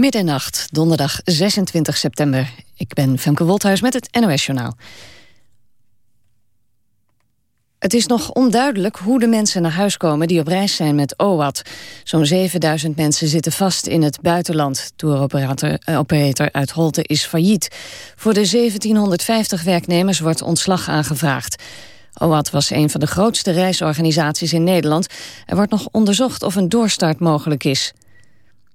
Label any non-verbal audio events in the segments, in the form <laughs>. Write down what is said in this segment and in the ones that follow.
Middernacht, donderdag 26 september. Ik ben Femke Wolthuis met het NOS-journaal. Het is nog onduidelijk hoe de mensen naar huis komen die op reis zijn met OWAT. Zo'n 7000 mensen zitten vast in het buitenland. Touroperator eh, operator uit Holte is failliet. Voor de 1750 werknemers wordt ontslag aangevraagd. OWAT was een van de grootste reisorganisaties in Nederland. Er wordt nog onderzocht of een doorstart mogelijk is.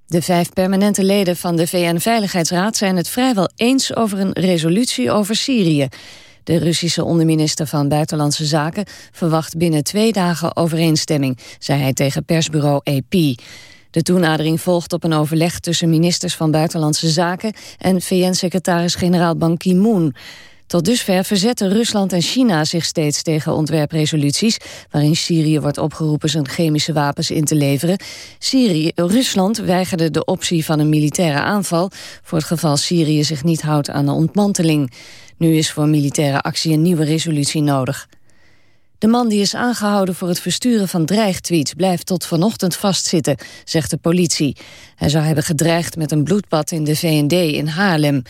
De vijf permanente leden van de VN-veiligheidsraad zijn het vrijwel eens over een resolutie over Syrië. De Russische onderminister van Buitenlandse Zaken verwacht binnen twee dagen overeenstemming, zei hij tegen persbureau AP. De toenadering volgt op een overleg tussen ministers van Buitenlandse Zaken en VN-secretaris-generaal Ban Ki-moon. Tot dusver verzetten Rusland en China zich steeds tegen ontwerpresoluties... waarin Syrië wordt opgeroepen zijn chemische wapens in te leveren. Syrië, Rusland weigerde de optie van een militaire aanval... voor het geval Syrië zich niet houdt aan de ontmanteling. Nu is voor militaire actie een nieuwe resolutie nodig. De man die is aangehouden voor het versturen van dreigtweets... blijft tot vanochtend vastzitten, zegt de politie. Hij zou hebben gedreigd met een bloedbad in de VND in Haarlem.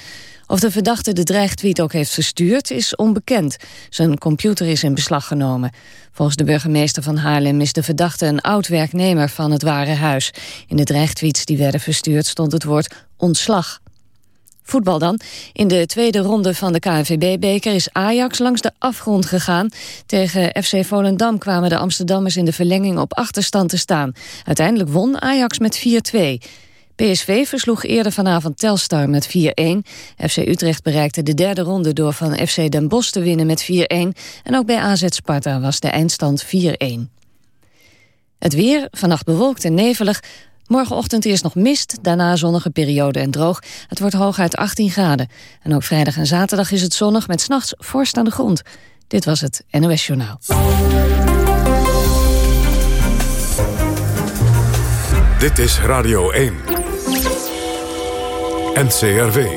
Of de verdachte de dreigtweet ook heeft verstuurd, is onbekend. Zijn computer is in beslag genomen. Volgens de burgemeester van Haarlem is de verdachte een oud-werknemer van het Ware Huis. In de dreigtweets die werden verstuurd stond het woord ontslag. Voetbal dan. In de tweede ronde van de KNVB-beker is Ajax langs de afgrond gegaan. Tegen FC Volendam kwamen de Amsterdammers in de verlenging op achterstand te staan. Uiteindelijk won Ajax met 4-2. PSV versloeg eerder vanavond Telstar met 4-1. FC Utrecht bereikte de derde ronde door van FC Den Bosch te winnen met 4-1. En ook bij AZ Sparta was de eindstand 4-1. Het weer, vannacht bewolkt en nevelig. Morgenochtend eerst nog mist, daarna zonnige periode en droog. Het wordt hooguit 18 graden. En ook vrijdag en zaterdag is het zonnig met s'nachts vorst aan de grond. Dit was het NOS Journaal. Dit is Radio 1. NCRV.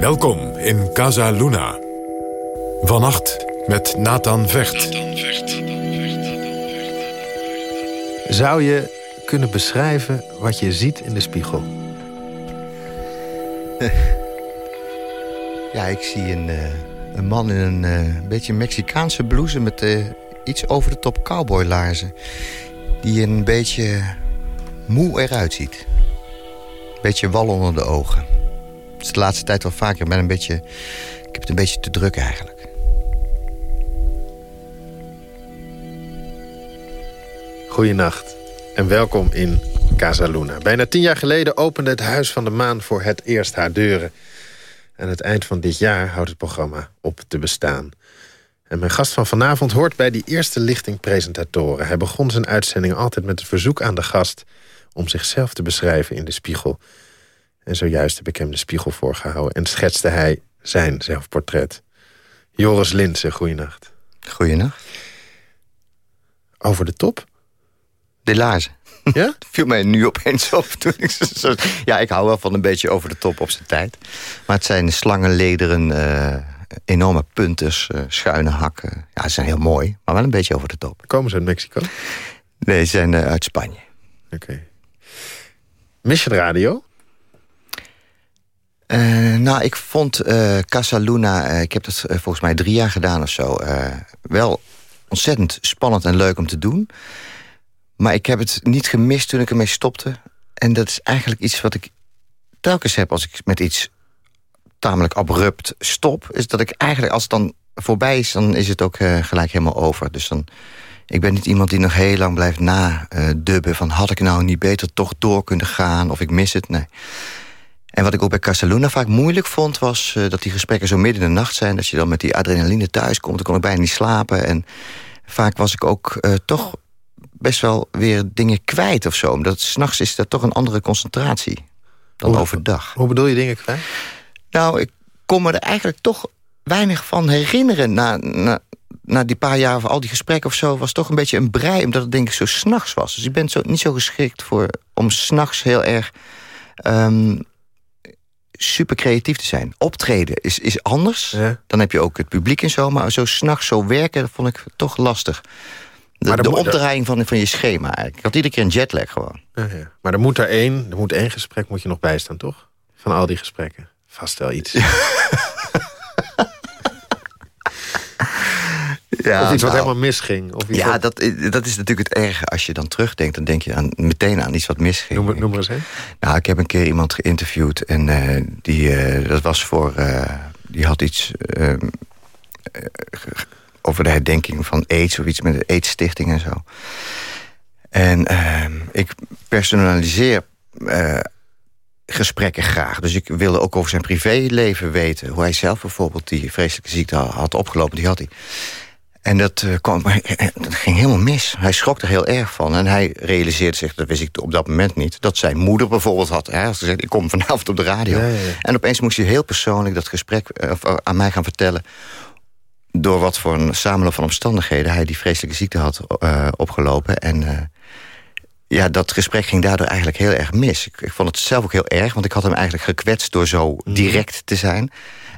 Welkom in Casa Luna. Vannacht met Nathan Vecht. Zou je kunnen beschrijven wat je ziet in de spiegel? <laughs> Ja, ik zie een, uh, een man in een uh, beetje Mexicaanse blouse... met uh, iets over de top cowboylaarzen. Die een beetje moe eruit ziet. Een beetje wal onder de ogen. Het is de laatste tijd wel vaker. Ik, ben een beetje, ik heb het een beetje te druk eigenlijk. Goedenacht en welkom in Casa Luna. Bijna tien jaar geleden opende het Huis van de Maan voor het eerst haar deuren. Aan het eind van dit jaar houdt het programma op te bestaan. En mijn gast van vanavond hoort bij die eerste lichting presentatoren. Hij begon zijn uitzending altijd met het verzoek aan de gast... om zichzelf te beschrijven in de spiegel. En zojuist heb ik hem de spiegel voorgehouden... en schetste hij zijn zelfportret. Joris Linsen, goeienacht. Goeienacht. Over de top? De laarzen. Ja? <laughs> Dat viel mij nu opeens op. Toen ik zo, ja, ik hou wel van een beetje over de top op zijn tijd. Maar het zijn slangenlederen, uh, enorme punters, uh, schuine hakken. Ja, ze zijn heel mooi, maar wel een beetje over de top. Komen ze uit Mexico? Nee, ze zijn uh, uit Spanje. Oké. Okay. Mis je de radio? nou, ik vond Casa Luna, ik heb dat volgens mij drie jaar gedaan of zo... wel ontzettend spannend en leuk om te doen... Maar ik heb het niet gemist toen ik ermee stopte. En dat is eigenlijk iets wat ik telkens heb als ik met iets tamelijk abrupt stop. Is dat ik eigenlijk, als het dan voorbij is, dan is het ook uh, gelijk helemaal over. Dus dan, ik ben niet iemand die nog heel lang blijft nadubben... Uh, van had ik nou niet beter toch door kunnen gaan of ik mis het. Nee. En wat ik ook bij Casaluna vaak moeilijk vond... was uh, dat die gesprekken zo midden in de nacht zijn. Dat je dan met die adrenaline thuis komt, dan kon ik bijna niet slapen. En vaak was ik ook toch best wel weer dingen kwijt of zo. Omdat s'nachts is dat toch een andere concentratie dan hoe, overdag. Hoe bedoel je dingen kwijt? Nou, ik kon me er eigenlijk toch weinig van herinneren... na, na, na die paar jaar van al die gesprekken of zo... was toch een beetje een brei, omdat het denk ik zo s'nachts was. Dus ik ben zo, niet zo geschikt voor om s'nachts heel erg... Um, super creatief te zijn. Optreden is, is anders. Ja. Dan heb je ook het publiek en zo. Maar zo s'nachts zo werken, dat vond ik toch lastig. De, Maar de omdraaiing van, van je schema eigenlijk. Ik had iedere keer een jetlag gewoon. Ja, ja. Maar er moet er één, er moet één gesprek moet je nog bijstaan, toch? Van al die gesprekken. Vast wel iets. <laughs> Ja, of iets wat nou, helemaal misging. Of iets Ja, wat- dat, dat is natuurlijk het erge. Als je dan terugdenkt, dan denk je aan, meteen aan iets wat misging. noem, noem maar eens één. Nou, ik heb een keer iemand geïnterviewd en eh, die, eh, dat was voor, eh, die had iets ehm, eh, over de herdenking van AIDS of iets met de AIDS-stichting en zo. En ehm, ik personaliseer eh, gesprekken graag. Dus ik wilde ook over zijn privéleven weten. Hoe hij zelf bijvoorbeeld die vreselijke ziekte had opgelopen, die had hij. En dat, eh, kwam, eh, dat ging helemaal mis. Hij schrok er heel erg van. En hij realiseerde zich, dat wist ik op dat moment niet... dat zijn moeder bijvoorbeeld had. Hij had gezegd, ik kom vanavond op de radio. Ja, ja, ja. En opeens moest hij heel persoonlijk dat gesprek aan mij gaan vertellen... door wat voor een samenloop van omstandigheden... hij die vreselijke ziekte had eh, opgelopen. En eh, ja, dat gesprek ging daardoor eigenlijk heel erg mis. Ik, ik vond het zelf ook heel erg, want ik had hem eigenlijk gekwetst... door zo direct te zijn.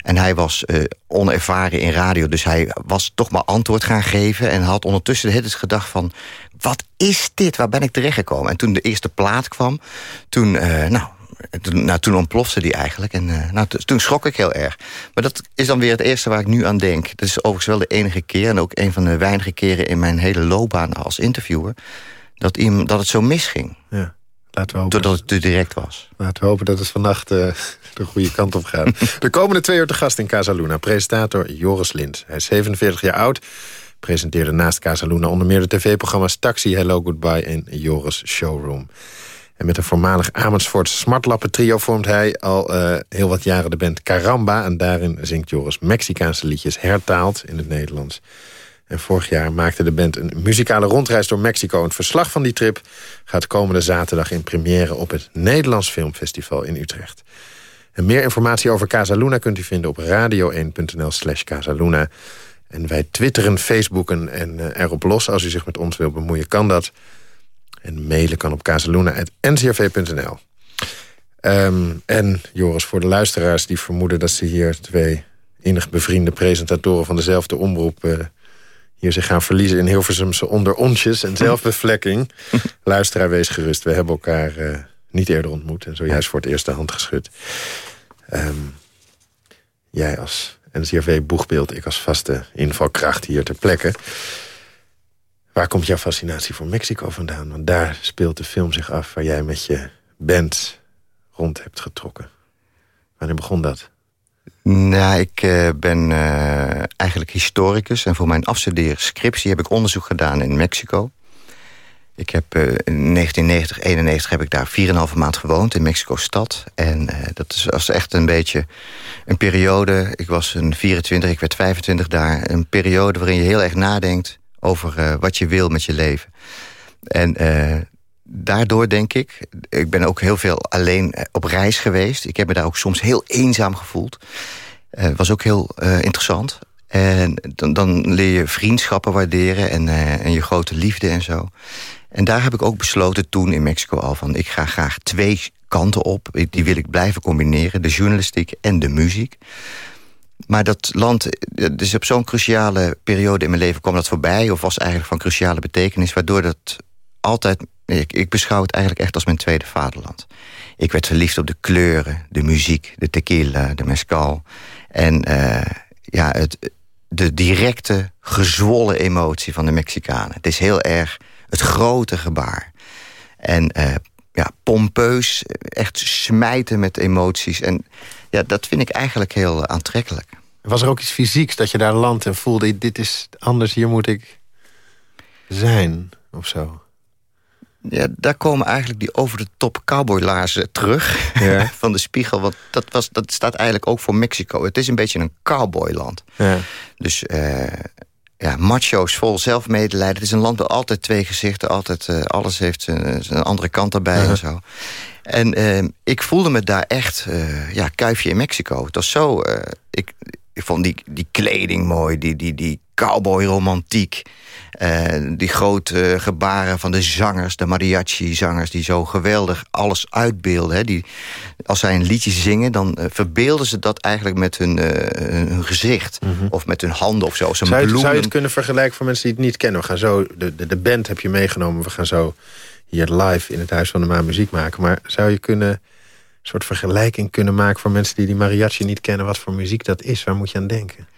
En hij was eh, onervaren in radio, dus hij was toch maar antwoord gaan geven... en had ondertussen de hele tijd gedacht van... wat is dit, waar ben ik terechtgekomen? En toen de eerste plaat kwam, toen, nou, toen, nou, toen ontplofte die eigenlijk. En eh, nou, toen schrok ik heel erg. Maar dat is dan weer het eerste waar ik nu aan denk. Dat is overigens wel de enige keer... en ook een van de weinige keren in mijn hele loopbaan als interviewer... dat, dat het zo misging, Ja. Laten we hopen. doordat het te direct was. Laten we hopen dat het vannacht eh, <laughs> de goede kant op gaat. <laughs> De komende twee uur te gast in Casaluna. Presentator Joris Lind. Hij is 47 jaar oud. Presenteerde naast Casaluna onder meer de tv-programma's Taxi, Hello Goodbye en Joris Showroom. En met een voormalig Amersfoort smartlappen trio vormt hij al eh, heel wat jaren de band Caramba. En daarin zingt Joris Mexicaanse liedjes hertaald in het Nederlands. En vorig jaar maakte de band een muzikale rondreis door Mexico. Het verslag van die trip gaat komende zaterdag in première... op het Nederlands Filmfestival in Utrecht. En meer informatie over Casaluna kunt u vinden op radio1.nl slash Casaluna. En wij twitteren, facebooken en eh, erop los. Als u zich met ons wil bemoeien, kan dat. En mailen kan op casaluna.ncrv.nl. Ehm, en Joris, voor de luisteraars die vermoeden... dat ze hier twee innig bevriende presentatoren van dezelfde omroep... eh, hier zich gaan verliezen in Hilversumse onderontjes en zelfbevlekking. <laughs> Luisteraar, wees gerust. We hebben elkaar eh, niet eerder ontmoet... en zojuist voor het eerst de hand geschud. Ehm, jij als NCRV-boegbeeld, ik als vaste invalkracht hier ter plekke. Waar komt jouw fascinatie voor Mexico vandaan? Want daar speelt de film zich af waar jij met je band rond hebt getrokken. Wanneer begon dat? Nou, ik eh, ben eh, eigenlijk historicus... en voor mijn afstudeerscriptie heb ik onderzoek gedaan in Mexico. Ik heb eh, in 1990, 91 heb ik daar 4,5 maand gewoond in Mexico-stad. En dat is- was echt een beetje een periode... ik was een 24, ik werd 25 daar... een periode waarin je heel erg nadenkt over eh, wat je wil met je leven. En eh, daardoor denk ik... ik ben ook heel veel alleen eh, op reis geweest. Ik heb me daar ook soms heel eenzaam gevoeld. Het was ook heel interessant. En dan, dan leer je vriendschappen waarderen en, en je grote liefde en zo. En daar heb ik ook besloten toen in Mexico al van... ik ga graag twee kanten op. Die wil ik blijven combineren. De journalistiek en de muziek. Maar dat land, eh, dus op zo'n cruciale periode in mijn leven kwam dat voorbij... of was eigenlijk van cruciale betekenis... waardoor dat altijd... Ik, ik beschouw het eigenlijk echt als mijn tweede vaderland. Ik werd verliefd op de kleuren, de muziek, de tequila, de mezcal. En eh, ja, het, de directe, gezwollen emotie van de Mexicanen. Het is heel erg het grote gebaar. En eh, ja, pompeus, echt smijten met emoties. En ja, dat vind ik eigenlijk heel aantrekkelijk. Was er ook iets fysieks dat je daar landt en voelde... dit is anders, hier moet ik zijn, of zo? Ja, daar komen eigenlijk die over de top cowboylaarzen terug Ja. <laughs> van de spiegel. Want dat, was, dat staat eigenlijk ook voor Mexico. Het is een beetje een cowboyland. Ja. Dus eh, ja, macho's vol zelfmedelijden. Het is een land met altijd twee gezichten. Altijd, eh, alles heeft zijn, zijn andere kant erbij en zo. En eh, ik voelde me daar echt, eh, ja, kuifje in Mexico. Het was zo, eh, ik, ik vond die, die kleding mooi, die, die, die cowboy-romantiek. Uh, die grote gebaren van de zangers, de mariachi-zangers... die zo geweldig alles uitbeelden. Hè. Die, als zij een liedje zingen, dan uh, verbeelden ze dat eigenlijk met hun, uh, hun gezicht. Mhm. Of met hun handen of zo. Zou je, zou je, het kunnen vergelijken voor mensen die het niet kennen? We gaan zo, de, de, de band heb je meegenomen, we gaan zo hier live in het Huis van de Maan muziek maken. Maar zou je kunnen een soort vergelijking kunnen maken... voor mensen die die mariachi niet kennen, wat voor muziek dat is? Waar moet je aan denken?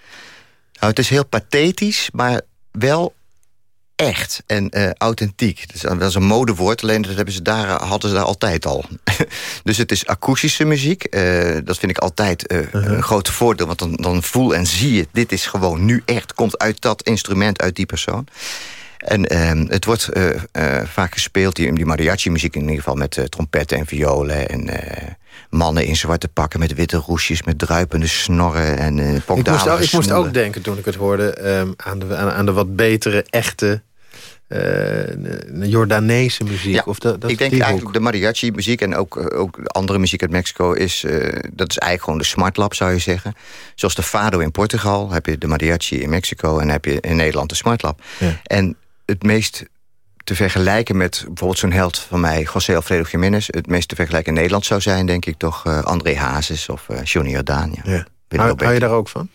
Nou, het is heel pathetisch, maar wel echt en uh, authentiek. Dat is, een modewoord, alleen dat hebben ze daar, hadden ze daar altijd al. <laughs> dus het is akoestische muziek. Uh, dat vind ik altijd uh, -huh. een groot voordeel. Want dan, dan voel en zie je, dit is gewoon nu echt... komt uit dat instrument, uit die persoon. En uh, het wordt uh, uh, vaak gespeeld, die, die mariachi-muziek in ieder geval... met trompetten en violen en mannen in zwarte pakken... met witte roesjes, met druipende snorren en uh, ik moest, ook, ik moest ook denken toen ik het hoorde... Um, aan, de, aan, aan, de wat betere, echte uh, Jordaanese muziek? Ja, of dat, dat ik denk eigenlijk de mariachi-muziek en ook, ook andere muziek uit Mexico... Is, uh, dat is eigenlijk gewoon de smartlap, zou je zeggen. Zoals de fado in Portugal heb je de mariachi in Mexico... en heb je in Nederland de smartlap. Ja. En het meest te vergelijken met bijvoorbeeld zo'n held van mij... José Alfredo Jiménez, het meest te vergelijken in Nederland zou zijn... denk ik toch uh, André Hazes of uh, Johnny Jordaan. Ja. Ja. Hou, hou je daar ook van?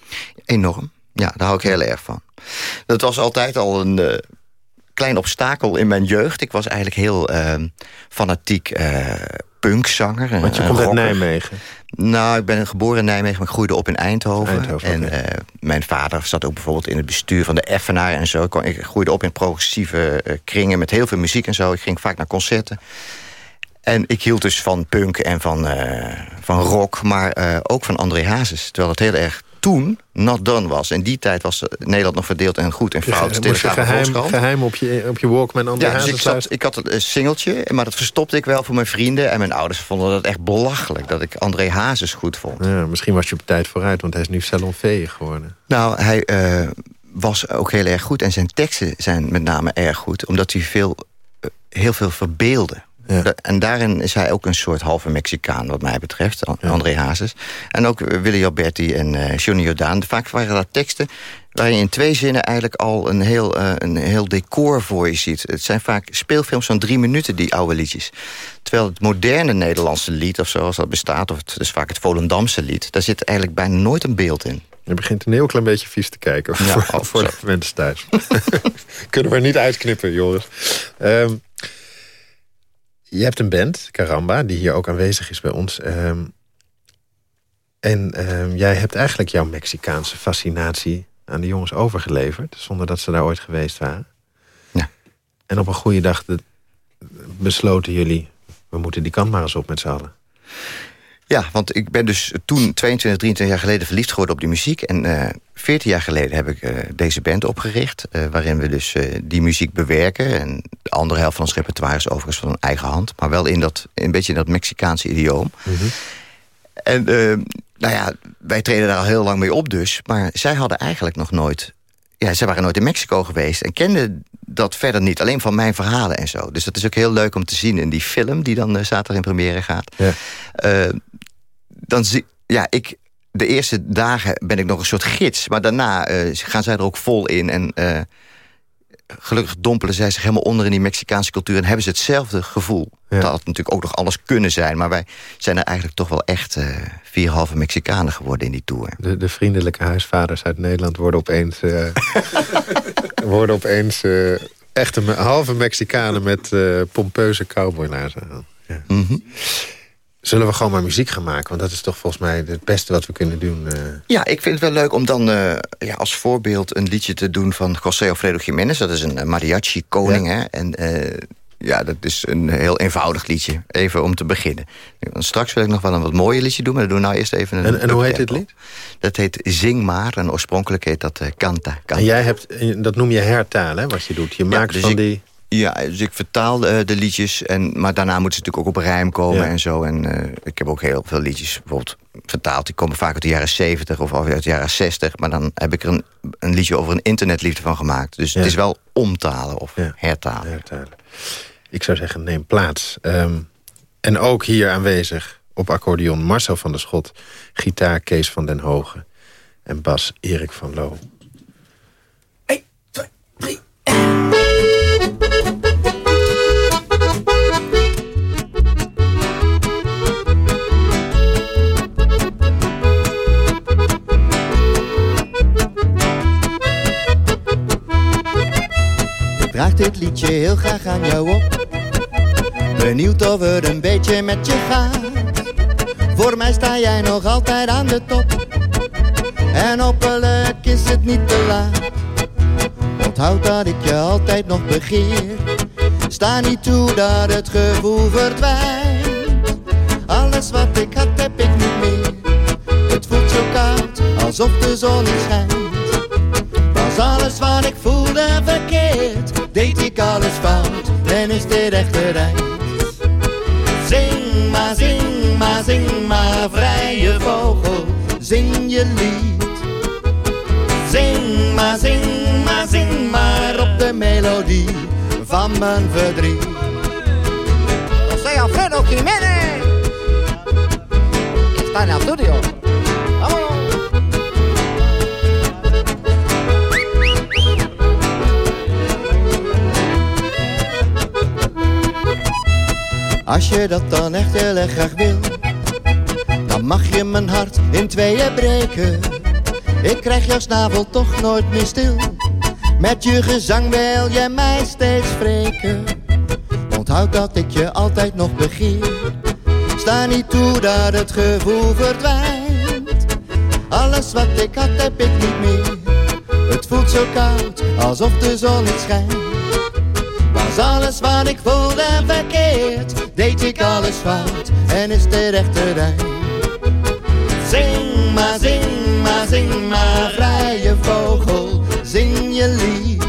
Enorm. Ja, daar hou ik heel erg van. Dat was altijd al een uh, klein obstakel in mijn jeugd. Ik was eigenlijk heel fanatiek punkzanger. Want je komt uit Nijmegen? Nou, ik ben geboren in Nijmegen, maar ik groeide op in Eindhoven. Eindhoven en okay. uh, mijn vader zat ook bijvoorbeeld in het bestuur van de Effenaar en zo. Ik groeide op in progressieve uh, kringen met heel veel muziek en zo. Ik ging vaak naar concerten. En ik hield dus van punk en van, uh, van rock, maar ook van André Hazes. Terwijl het heel erg toen not done was. In die tijd was Nederland nog verdeeld en goed en fout. Moest je geheim, geheim op je, op je Walkman André ja, dus Hazes ik, zat, ik had een singeltje, maar dat verstopte ik wel voor mijn vrienden. En mijn ouders vonden dat echt belachelijk, dat ik André Hazes goed vond. Ja, misschien was je op tijd vooruit, want hij is nu salonveeg geworden. Nou, hij uh, was ook heel erg goed. En zijn teksten zijn met name erg goed, omdat hij veel, uh, heel veel verbeelde. Ja. En daarin is hij ook een soort halve Mexicaan, wat mij betreft. Ja. André Hazes. En ook Willy Alberti en uh, Johnny Jordaan. Vaak waren dat teksten waar je in twee zinnen eigenlijk al een heel, uh, een heel decor voor je ziet. Het zijn vaak speelfilms van drie minuten, die oude liedjes. Terwijl het moderne Nederlandse lied, of zoals dat bestaat... of het is vaak het Volendamse lied... daar zit eigenlijk bijna nooit een beeld in. Je begint een heel klein beetje vies te kijken ja, voor, voor de mensen thuis. <laughs> Kunnen we niet uitknippen, Joris. Um, je hebt een band, Caramba, die hier ook aanwezig is bij ons. Um, en um, jij hebt eigenlijk jouw Mexicaanse fascinatie aan de jongens overgeleverd... zonder dat ze daar ooit geweest waren. Ja. En op een goede dag besloten jullie... we moeten die kant maar eens op met z'n allen. Ja, want ik ben dus toen 22, 23 jaar geleden verliefd geworden op die muziek. En uh, 14 jaar geleden heb ik uh, deze band opgericht. Uh, waarin we dus die muziek bewerken. En de andere helft van ons repertoire is overigens van eigen hand. Maar wel in dat, een beetje in dat Mexicaanse idioom. Mm -hmm. En nou ja, wij treden daar al heel lang mee op dus. Maar zij hadden eigenlijk nog nooit... Ja, zij waren nooit in Mexico geweest. En kenden dat verder niet. Alleen van mijn verhalen en zo. Dus dat is ook heel leuk om te zien in die film... die dan zaterdag in première gaat. Ja. dan zie ja, ik de eerste dagen ben ik nog een soort gids. Maar daarna uh, gaan zij er ook vol in. En gelukkig dompelen zij zich helemaal onder in die Mexicaanse cultuur... en hebben ze hetzelfde gevoel. Ja. Dat had natuurlijk ook nog alles kunnen zijn. Maar wij zijn er eigenlijk toch wel echt uh, vier halve Mexicanen geworden in die tour. De, de vriendelijke huisvaders uit Nederland worden opeens... <laughs> worden opeens echte halve Mexicanen met pompeuze cowboylaarzen aan. Ja. Mm -hmm. Zullen we gewoon maar muziek gaan maken? Want dat is toch volgens mij het beste wat we kunnen doen. Uh... Ja, ik vind het wel leuk om dan uh, ja, als voorbeeld een liedje te doen van José Alfredo Jiménez. Dat is een mariachi-koning. Ja. En uh, ja, dat is een heel eenvoudig liedje. Even om te beginnen. Straks wil ik nog wel een wat mooier liedje doen. Maar dan doen we nou eerst even een... En, en hoe heet dit lied? Dat heet Zing Maar. En oorspronkelijk heet dat Canta, Canta. En jij hebt, dat noem je hertalen, hè, wat je doet. Je ja, maakt dus van ik, die... Ja, dus ik vertaal uh, de liedjes. En, maar daarna moeten ze natuurlijk ook op rijm komen ja. en zo. En uh, ik heb ook heel veel liedjes bijvoorbeeld vertaald. Die komen vaak uit de jaren 70 of uit de jaren 60. Maar dan heb ik er een, een liedje over een internetliefde van gemaakt. Dus ja. het is wel omtalen of ja. hertalen. hertalen. Ik zou zeggen, neem plaats. Um, en ook hier aanwezig op accordeon Marcel van der Schot. Gitaar Kees van den Hogen. En bas Erik van Loo. Draag dit liedje heel graag aan jou op. Benieuwd of het een beetje met je gaat. Voor mij sta jij nog altijd aan de top. En hopelijk is het niet te laat. Onthoud dat ik je altijd nog begeer. Sta niet toe dat het gevoel verdwijnt. Alles wat ik had heb ik niet meer. Het voelt zo koud, alsof de zon niet schijnt. Was alles wat ik voelde verkeerd Deed ik alles fout en is dit echt eind Zing maar, zing maar, zing maar, vrije vogel, zing je lied. Zing maar, zing maar, zing maar op de melodie van mijn verdriet. Soy Alfredo Jiménez. Está en el estudio. Als je dat dan echt heel erg graag wil, dan mag je mijn hart in tweeën breken. Ik krijg jouw snavel toch nooit meer stil. Met je gezang wil je mij steeds spreken. Onthoud dat ik je altijd nog begeer. Sta niet toe dat het gevoel verdwijnt. Alles wat ik had heb ik niet meer. Het voelt zo koud, alsof de zon niet schijnt. Was alles wat ik voelde verkeerd deed ik alles fout en is de rechte eind. Zing maar, zing maar, zing maar, vrije vogel, zing je lied.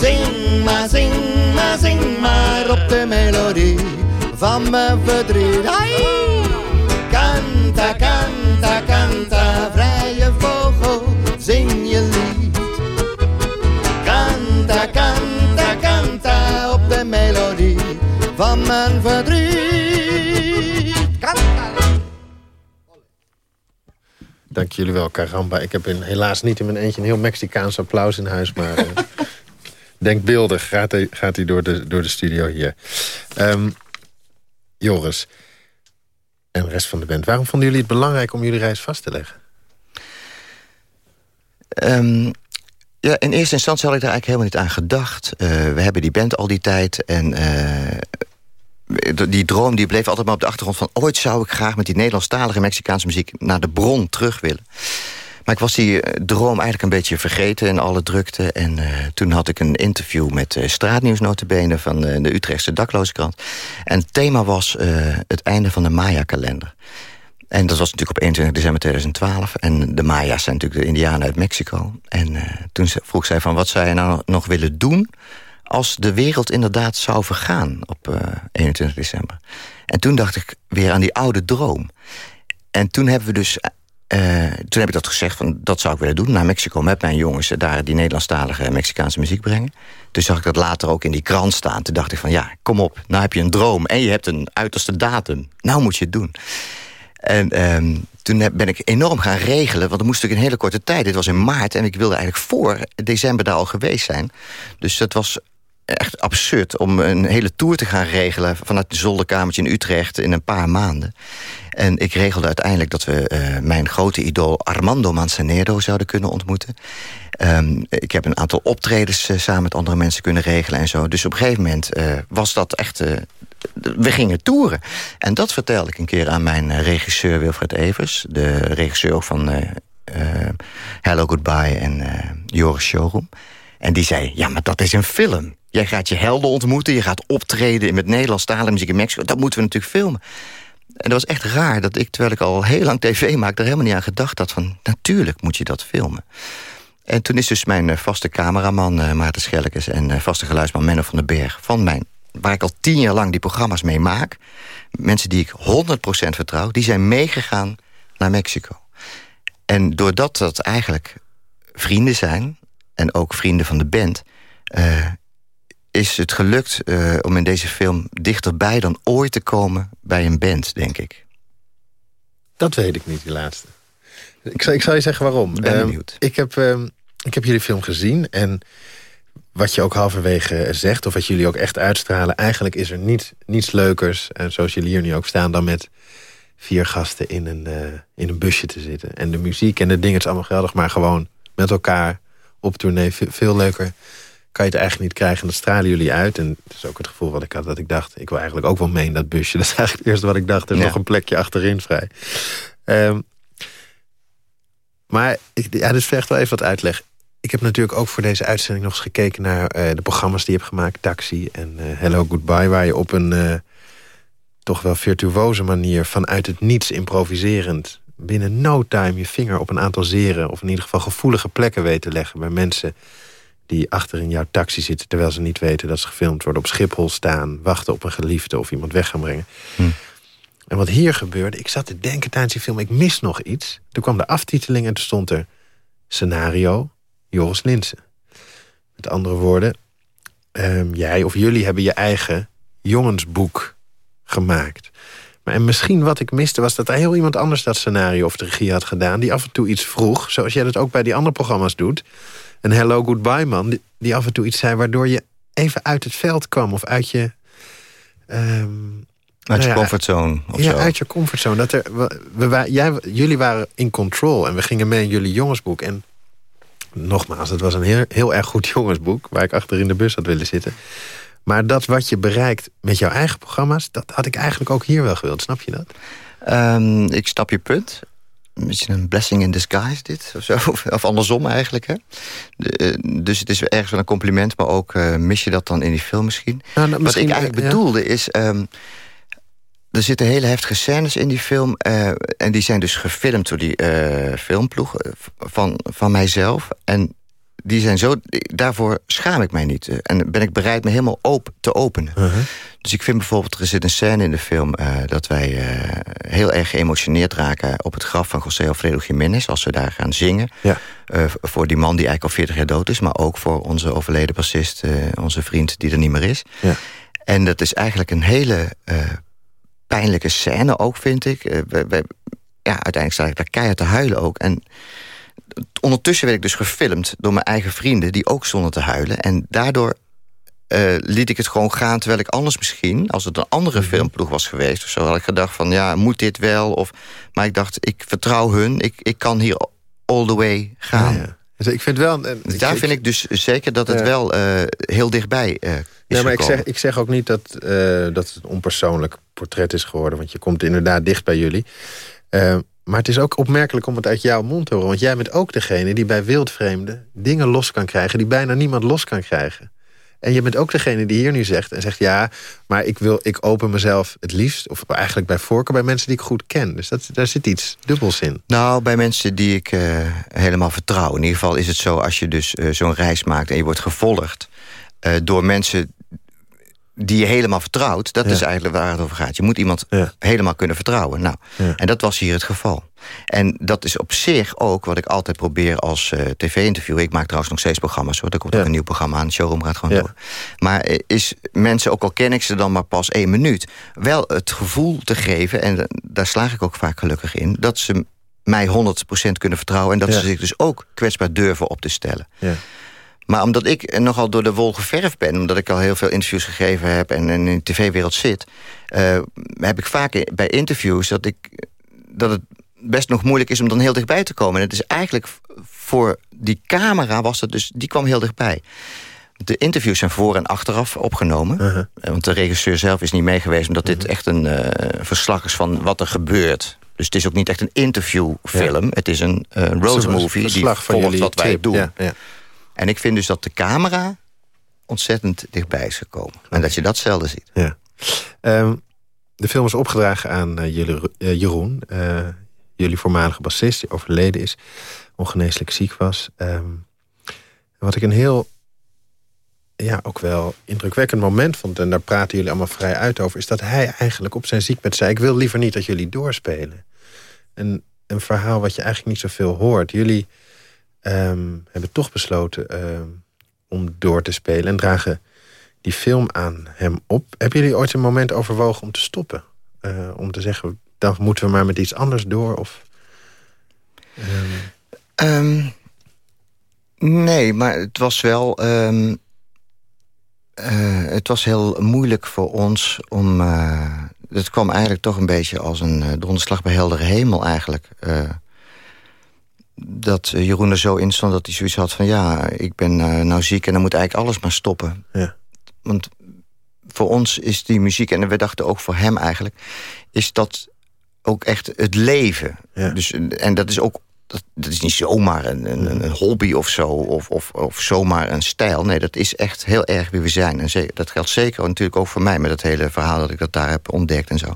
Zing maar, zing maar, zing maar op de melodie van mijn verdriet. Ai! Canta, canta, canta, vrije vogel, mijn verdriet. Dank jullie wel, Caramba. Ik heb in, helaas niet in mijn eentje een heel Mexicaans applaus in huis... maar <laughs> uh, denkbeeldig gaat hij, gaat hij door, de, door de studio hier. Um, Joris en de rest van de band. Waarom vonden jullie het belangrijk om jullie reis vast te leggen? Um, ja, in eerste instantie had ik daar eigenlijk helemaal niet aan gedacht. Uh, we hebben die band al die tijd en uh, die droom die bleef altijd maar op de achtergrond van... ooit zou ik graag met die Nederlandstalige Mexicaanse muziek naar de bron terug willen. Maar ik was die eh, droom eigenlijk een beetje vergeten in alle drukte. En uh, toen had ik een interview met uh, Straatnieuws notabene van de Utrechtse daklozenkrant. En het thema was het einde van de Maya-kalender. En dat was natuurlijk op 21 december 2012. En de Maya's zijn natuurlijk de indianen uit Mexico. En toen vroeg zij van wat je nou nog willen doen... als de wereld inderdaad zou vergaan op uh, 21 december. En toen dacht ik weer aan die oude droom. En toen hebben we dus... Uh, toen heb ik dat gezegd, van, dat zou ik willen doen. Naar Mexico met mijn jongens, daar die Nederlandstalige Mexicaanse muziek brengen. Toen zag ik dat later ook in die krant staan. Toen dacht ik van ja, kom op, nou heb je een droom... en je hebt een uiterste datum. Nou moet je het doen. En um, toen ben ik enorm gaan regelen, want dan moest ik een hele korte tijd. Dit was in maart en ik wilde eigenlijk voor december daar al geweest zijn. Dus dat was echt absurd om een hele tour te gaan regelen... vanuit een zolderkamertje in Utrecht in een paar maanden. En ik regelde uiteindelijk dat we uh, mijn grote idool Armando Manzanero zouden kunnen ontmoeten. Um, ik heb een aantal optredens uh, samen met andere mensen kunnen regelen en zo. Dus op een gegeven moment uh, was dat echt... we gingen toeren. En dat vertelde ik een keer aan mijn regisseur Wilfred Evers. De regisseur van Hello Goodbye en Joris Showroom. En die zei, ja, maar dat is een film. Jij gaat je helden ontmoeten, je gaat optreden met Nederlandstalige muziek in Mexico. Dat moeten we natuurlijk filmen. En dat was echt raar dat ik, terwijl ik al heel lang tv maak... er helemaal niet aan gedacht had van, natuurlijk moet je dat filmen. En toen is dus mijn vaste cameraman uh, Maarten Schellekes... en uh, vaste geluidsman Menno van den Berg... van mijn, waar ik al tien jaar lang die programma's mee maak... mensen die ik 100% vertrouw... die zijn meegegaan naar Mexico. En doordat dat eigenlijk vrienden zijn... en ook vrienden van de band... is het gelukt uh, om in deze film dichterbij dan ooit te komen bij een band, denk ik. Dat weet ik niet, die laatste. Ik zal, ik zal je zeggen waarom. Ben benieuwd. Um, ik, heb, um, ik heb jullie film gezien en wat je ook halverwege zegt, of wat jullie ook echt uitstralen... eigenlijk is er niet, niets leukers, en zoals jullie hier nu ook staan... dan met vier gasten in een, in een busje te zitten. En de muziek en de dingen is allemaal geldig... maar gewoon met elkaar op tournee veel leuker kan je het eigenlijk niet krijgen. En dat stralen jullie uit. En het is ook het gevoel wat ik had dat ik dacht... ik wil eigenlijk ook wel mee in dat busje. <laughs> Dat is eigenlijk het eerste wat ik dacht. Er is nog een plekje achterin vrij. Um, maar ik, ja, dus vergt wel even wat uitleg. Ik heb natuurlijk ook voor deze uitzending nog eens gekeken... naar uh, de programma's die je hebt gemaakt. Taxi en uh, Hello Goodbye. Waar je op een uh, toch wel virtuoze manier... vanuit het niets improviserend... binnen no time je vinger op een aantal zeren... of in ieder geval gevoelige plekken weet te leggen... bij mensen die achter in jouw taxi zitten... terwijl ze niet weten dat ze gefilmd worden op Schiphol staan... wachten op een geliefde of iemand weg gaan brengen. Hm. En wat hier gebeurde, ik zat te denken tijdens die film... ik mis nog iets. Toen kwam de aftiteling en toen stond er... scenario Joris Linsen. Met andere woorden, um, jij of jullie hebben je eigen jongensboek gemaakt. En misschien wat ik miste was dat er heel iemand anders dat scenario of de regie had gedaan... die af en toe iets vroeg, zoals jij dat ook bij die andere programma's doet. Een Hello Goodbye man, die, die af en toe iets zei... waardoor je even uit het veld kwam of uit je... Um, uit je nou comfortzone of ja, zo. uit je comfortzone. Dat er, we, we, jij, jullie waren in control en we gingen mee in jullie jongensboek. En nogmaals, het was een heel, heel erg goed <laughs> jongensboek... waar ik achter in de bus had willen zitten. Maar dat wat je bereikt met jouw eigen programma's... dat had ik eigenlijk ook hier wel gewild. Snap je dat? Um, ik snap je punt. Een beetje een blessing in disguise dit, of zo. <laughs> Of andersom eigenlijk, hè. De, eh, dus het is ergens wel een compliment... maar ook uh, mis je dat dan in die film misschien. Nou, nou, wat ik eigenlijk ja. bedoelde is... Um, er zitten hele heftige scènes in die film. Uh, en die zijn dus gefilmd door die uh, filmploeg van, van mijzelf. En die zijn zo, daarvoor schaam ik mij niet. En ben ik bereid me helemaal open te openen. -huh. Dus ik vind bijvoorbeeld, er zit een scène in de film... dat wij heel erg geëmotioneerd raken op het graf van José Alfredo Jiménez... als we daar gaan zingen. Ja. voor die man die eigenlijk al 40 jaar dood is... maar ook voor onze overleden bassist, onze vriend die er niet meer is. Ja. En dat is eigenlijk een hele pijnlijke scène ook, vind ik. Ja, uiteindelijk sta ik daar keihard te huilen ook. En ondertussen werd ik dus gefilmd door mijn eigen vrienden... die ook stonden te huilen. En daardoor uh, liet ik het gewoon gaan... terwijl ik anders misschien, als het een andere filmploeg was geweest... of zo, had ik gedacht van, ja, moet dit wel? Of, maar ik dacht, ik vertrouw hun. Ik, ik kan hier all the way gaan. Ja, ja. Dus ik vind wel, dus daar ik, vind ik dus zeker dat het ja. wel uh, heel dichtbij uh, is nee, maar ik zeg, ik zeg ook niet dat, dat het een onpersoonlijk portret is geworden. Want je komt inderdaad dicht bij jullie. Maar het is ook opmerkelijk om het uit jouw mond te horen. Want jij bent ook degene die bij wildvreemden dingen los kan krijgen... die bijna niemand los kan krijgen. En je bent ook degene die hier nu zegt en zegt... ja, maar ik, wil, ik open mezelf het liefst... of eigenlijk bij voorkeur bij mensen die ik goed ken. Dus dat, daar zit iets dubbels in. Nou, bij mensen die ik uh, helemaal vertrouw. In ieder geval is het zo als je dus uh, zo'n reis maakt... en je wordt gevolgd uh, door mensen die je helemaal vertrouwt. Dat ja. is eigenlijk waar het over gaat. Je moet iemand ja. helemaal kunnen vertrouwen. Nou, ja. En dat was hier het geval. En dat is op zich ook wat ik altijd probeer als uh, tv-interview. Ik maak trouwens nog steeds programma's. Hoor. Er komt ook een nieuw programma aan. De showroom gaat gewoon door. Maar uh, is mensen, ook al ken ik ze dan maar pas één minuut... wel het gevoel te geven, en daar slaag ik ook vaak gelukkig in... dat ze mij 100% kunnen vertrouwen... en dat ze zich dus ook kwetsbaar durven op te stellen. Maar omdat ik nogal door de wol geverfd ben... omdat ik al heel veel interviews gegeven heb en, in de tv-wereld zit... Uh, heb ik vaak bij interviews dat, ik, dat het best nog moeilijk is om dan heel dichtbij te komen. En het is eigenlijk voor die camera was het dus... die kwam heel dichtbij. De interviews zijn voor en achteraf opgenomen. Uh -huh. Want de regisseur zelf is niet mee geweest... omdat dit uh -huh. echt een uh, verslag is van wat er gebeurt. Dus het is ook niet echt een interviewfilm. Ja. Het is een uh, road movie die volgt wat wij doen. Ja, ja. En ik vind dus dat de camera ontzettend dichtbij is gekomen. En dat je dat zelden ziet. Ja. Um, de film is opgedragen aan uh, Jeroen. Uh, jullie voormalige bassist, die overleden is. Ongeneeslijk ziek was. Um, wat ik een heel... Ja, ook wel indrukwekkend moment vond... en daar praten jullie allemaal vrij uit over... is dat hij eigenlijk op zijn ziekbed zei... ik wil liever niet dat jullie doorspelen. En een verhaal wat je eigenlijk niet zoveel hoort. Jullie um, hebben toch besloten um, om door te spelen... en dragen die film aan hem op. Hebben jullie ooit een moment overwogen om te stoppen? Uh, om te zeggen, dan moeten we maar met iets anders door? Of, um... nee, maar het was wel... het was heel moeilijk voor ons om... het kwam eigenlijk toch een beetje als een donderslag bij heldere hemel eigenlijk dat Jeroen er zo in stond dat hij zoiets had van... ja, ik ben nou ziek en dan moet eigenlijk alles maar stoppen. Ja. Want voor ons is die muziek, en we dachten ook voor hem eigenlijk... is dat ook echt het leven. Ja. Dus, en dat is ook dat, dat, is niet zomaar een, een, een, hobby of zo, of, of, of zomaar een stijl. Nee, dat is echt heel erg wie we zijn. En dat geldt zeker natuurlijk ook voor mij... met het hele verhaal dat ik dat daar heb ontdekt en zo.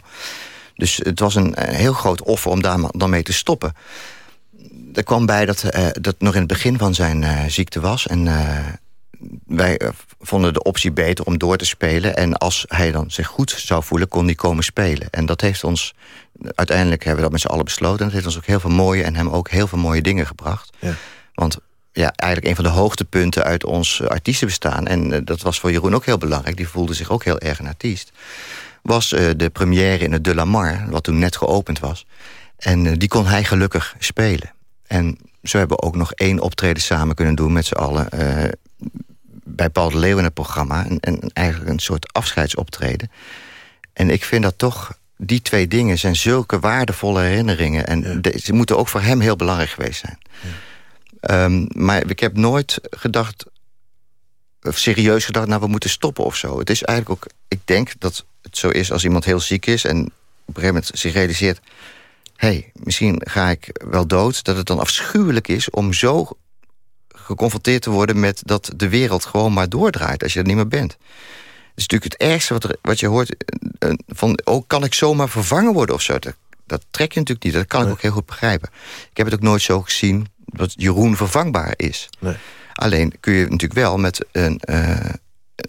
Dus het was een, heel groot offer om daar dan mee te stoppen. Er kwam bij dat uh, dat nog in het begin van zijn uh, ziekte was... en uh, wij eh, vonden de optie beter om door te spelen. En als hij dan zich goed zou voelen, kon hij komen spelen. En dat heeft ons, uiteindelijk hebben we dat met z'n allen besloten. En dat heeft ons ook heel veel mooie en hem ook heel veel mooie dingen gebracht. Ja. Want ja, eigenlijk een van de hoogtepunten uit ons artiestenbestaan... en dat was voor Jeroen ook heel belangrijk, die voelde zich ook heel erg een artiest... was uh, de première in het De La Mar, wat toen net geopend was. En uh, die kon hij gelukkig spelen. En zo hebben we ook nog één optreden samen kunnen doen met z'n allen bij Paul de Leeuw in het programma. En, en eigenlijk een soort afscheidsoptreden. En ik vind dat toch die twee dingen zijn zulke waardevolle herinneringen. En ze moeten ook voor hem heel belangrijk geweest zijn. Um, maar ik heb nooit gedacht, of serieus gedacht... nou, we moeten stoppen of zo. Het is eigenlijk ook, ik denk dat het zo is als iemand heel ziek is... en op een gegeven moment zich realiseert... hé, hey, misschien ga ik wel dood... dat het dan afschuwelijk is om zo geconfronteerd te worden met dat de wereld gewoon maar doordraait als je er niet meer bent. Het is natuurlijk het ergste wat, er, wat je hoort. Eh, van, oh, kan ik zomaar vervangen worden of zo? Dat, dat trek je natuurlijk niet. Dat kan ik ook heel goed begrijpen. Ik heb het ook nooit zo gezien dat Jeroen vervangbaar is. Nee. Alleen kun je natuurlijk wel met een, uh,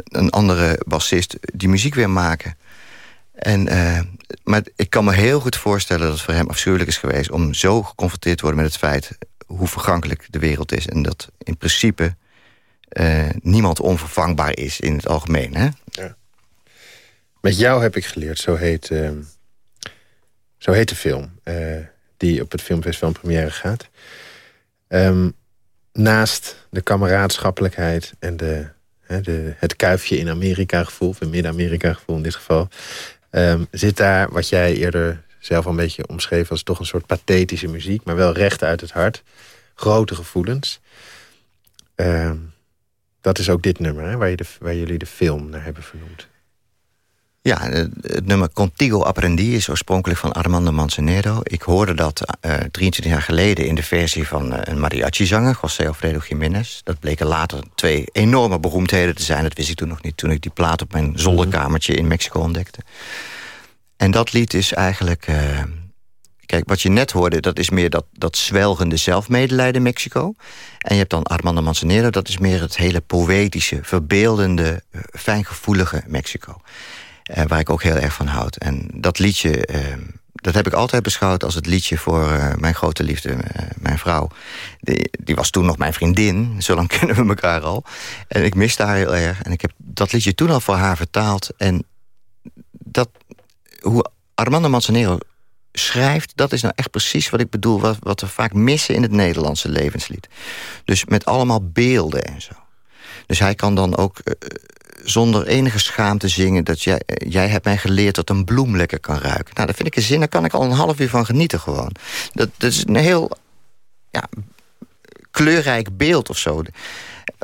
een andere bassist die muziek weer maken. En, uh, maar ik kan me heel goed voorstellen dat het voor hem afschuwelijk is geweest... om zo geconfronteerd te worden met het feit hoe vergankelijk de wereld is. En dat in principe uh, niemand onvervangbaar is in het algemeen. Hè? Ja. Met jou heb ik geleerd, zo heet, uh, zo heet de film... Uh, die op het filmfestival première gaat. Um, naast de kameraadschappelijkheid en de, de, het kuifje in Amerika gevoel... of in Midden-Amerika gevoel in dit geval... Um, zit daar wat jij eerder zelf al een beetje omschreven als toch een soort pathetische muziek, maar wel recht uit het hart. Grote gevoelens. Uh, dat is ook dit nummer, hè, waar, je waar jullie de film naar hebben vernoemd. Ja, het nummer Contigo Apprendi is oorspronkelijk van Armando Manzanero. Ik hoorde dat uh, 23 jaar geleden in de versie van uh, een mariachi-zanger, José Alfredo Jiménez. Dat bleken later twee enorme beroemdheden te zijn. Dat wist ik toen nog niet, toen ik die plaat op mijn zolderkamertje in Mexico ontdekte. En dat lied is eigenlijk... Uh, kijk, wat je net hoorde, dat is meer dat, dat zwelgende zelfmedelijden Mexico. En je hebt dan Armando Manzanero, dat is meer het hele poëtische, verbeeldende, fijngevoelige Mexico. Uh, waar ik ook heel erg van houd. En dat liedje, dat heb ik altijd beschouwd als het liedje voor mijn grote liefde, mijn vrouw. Die, die, was toen nog mijn vriendin, <laughs> zo lang kennen we elkaar al. En ik miste haar heel erg. En ik heb dat liedje toen al voor haar vertaald. En dat, hoe Armando Manzanero schrijft... dat is nou echt precies wat ik bedoel... wat, wat we vaak missen in het Nederlandse levenslied. Dus met allemaal beelden en zo. Dus hij kan dan ook uh, zonder enige schaamte zingen... dat jij, uh, jij hebt mij geleerd dat een bloem lekker kan ruiken. Nou, dat vind ik een zin, daar kan ik al een half uur van genieten gewoon. Dat, dat is een heel ja, kleurrijk beeld of zo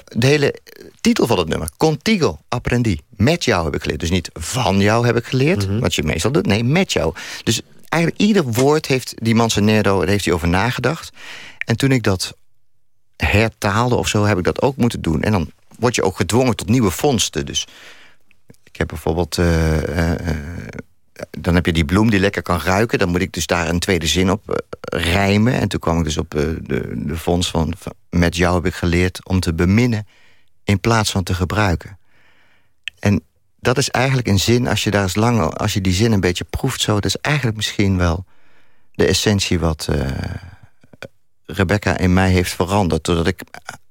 de hele titel van het nummer. Contigo apprendi. Met jou heb ik geleerd. Dus niet van jou heb ik geleerd. Mm -hmm. Wat je meestal doet. Nee, met jou. Dus eigenlijk ieder woord heeft die Manzanero... heeft hij over nagedacht. En toen ik dat hertaalde of zo... heb ik dat ook moeten doen. En dan word je ook gedwongen tot nieuwe vondsten. Dus ik heb bijvoorbeeld... Uh, uh, dan heb je die bloem die lekker kan ruiken. Dan moet ik dus daar een tweede zin op rijmen. En toen kwam ik dus op de, de fonds van, met jou heb ik geleerd om te beminnen... in plaats van te gebruiken. En dat is eigenlijk een zin, als je, daar eens lang, als je die zin een beetje proeft... zo, dat is eigenlijk misschien wel de essentie wat Rebecca in mij heeft veranderd. Doordat ik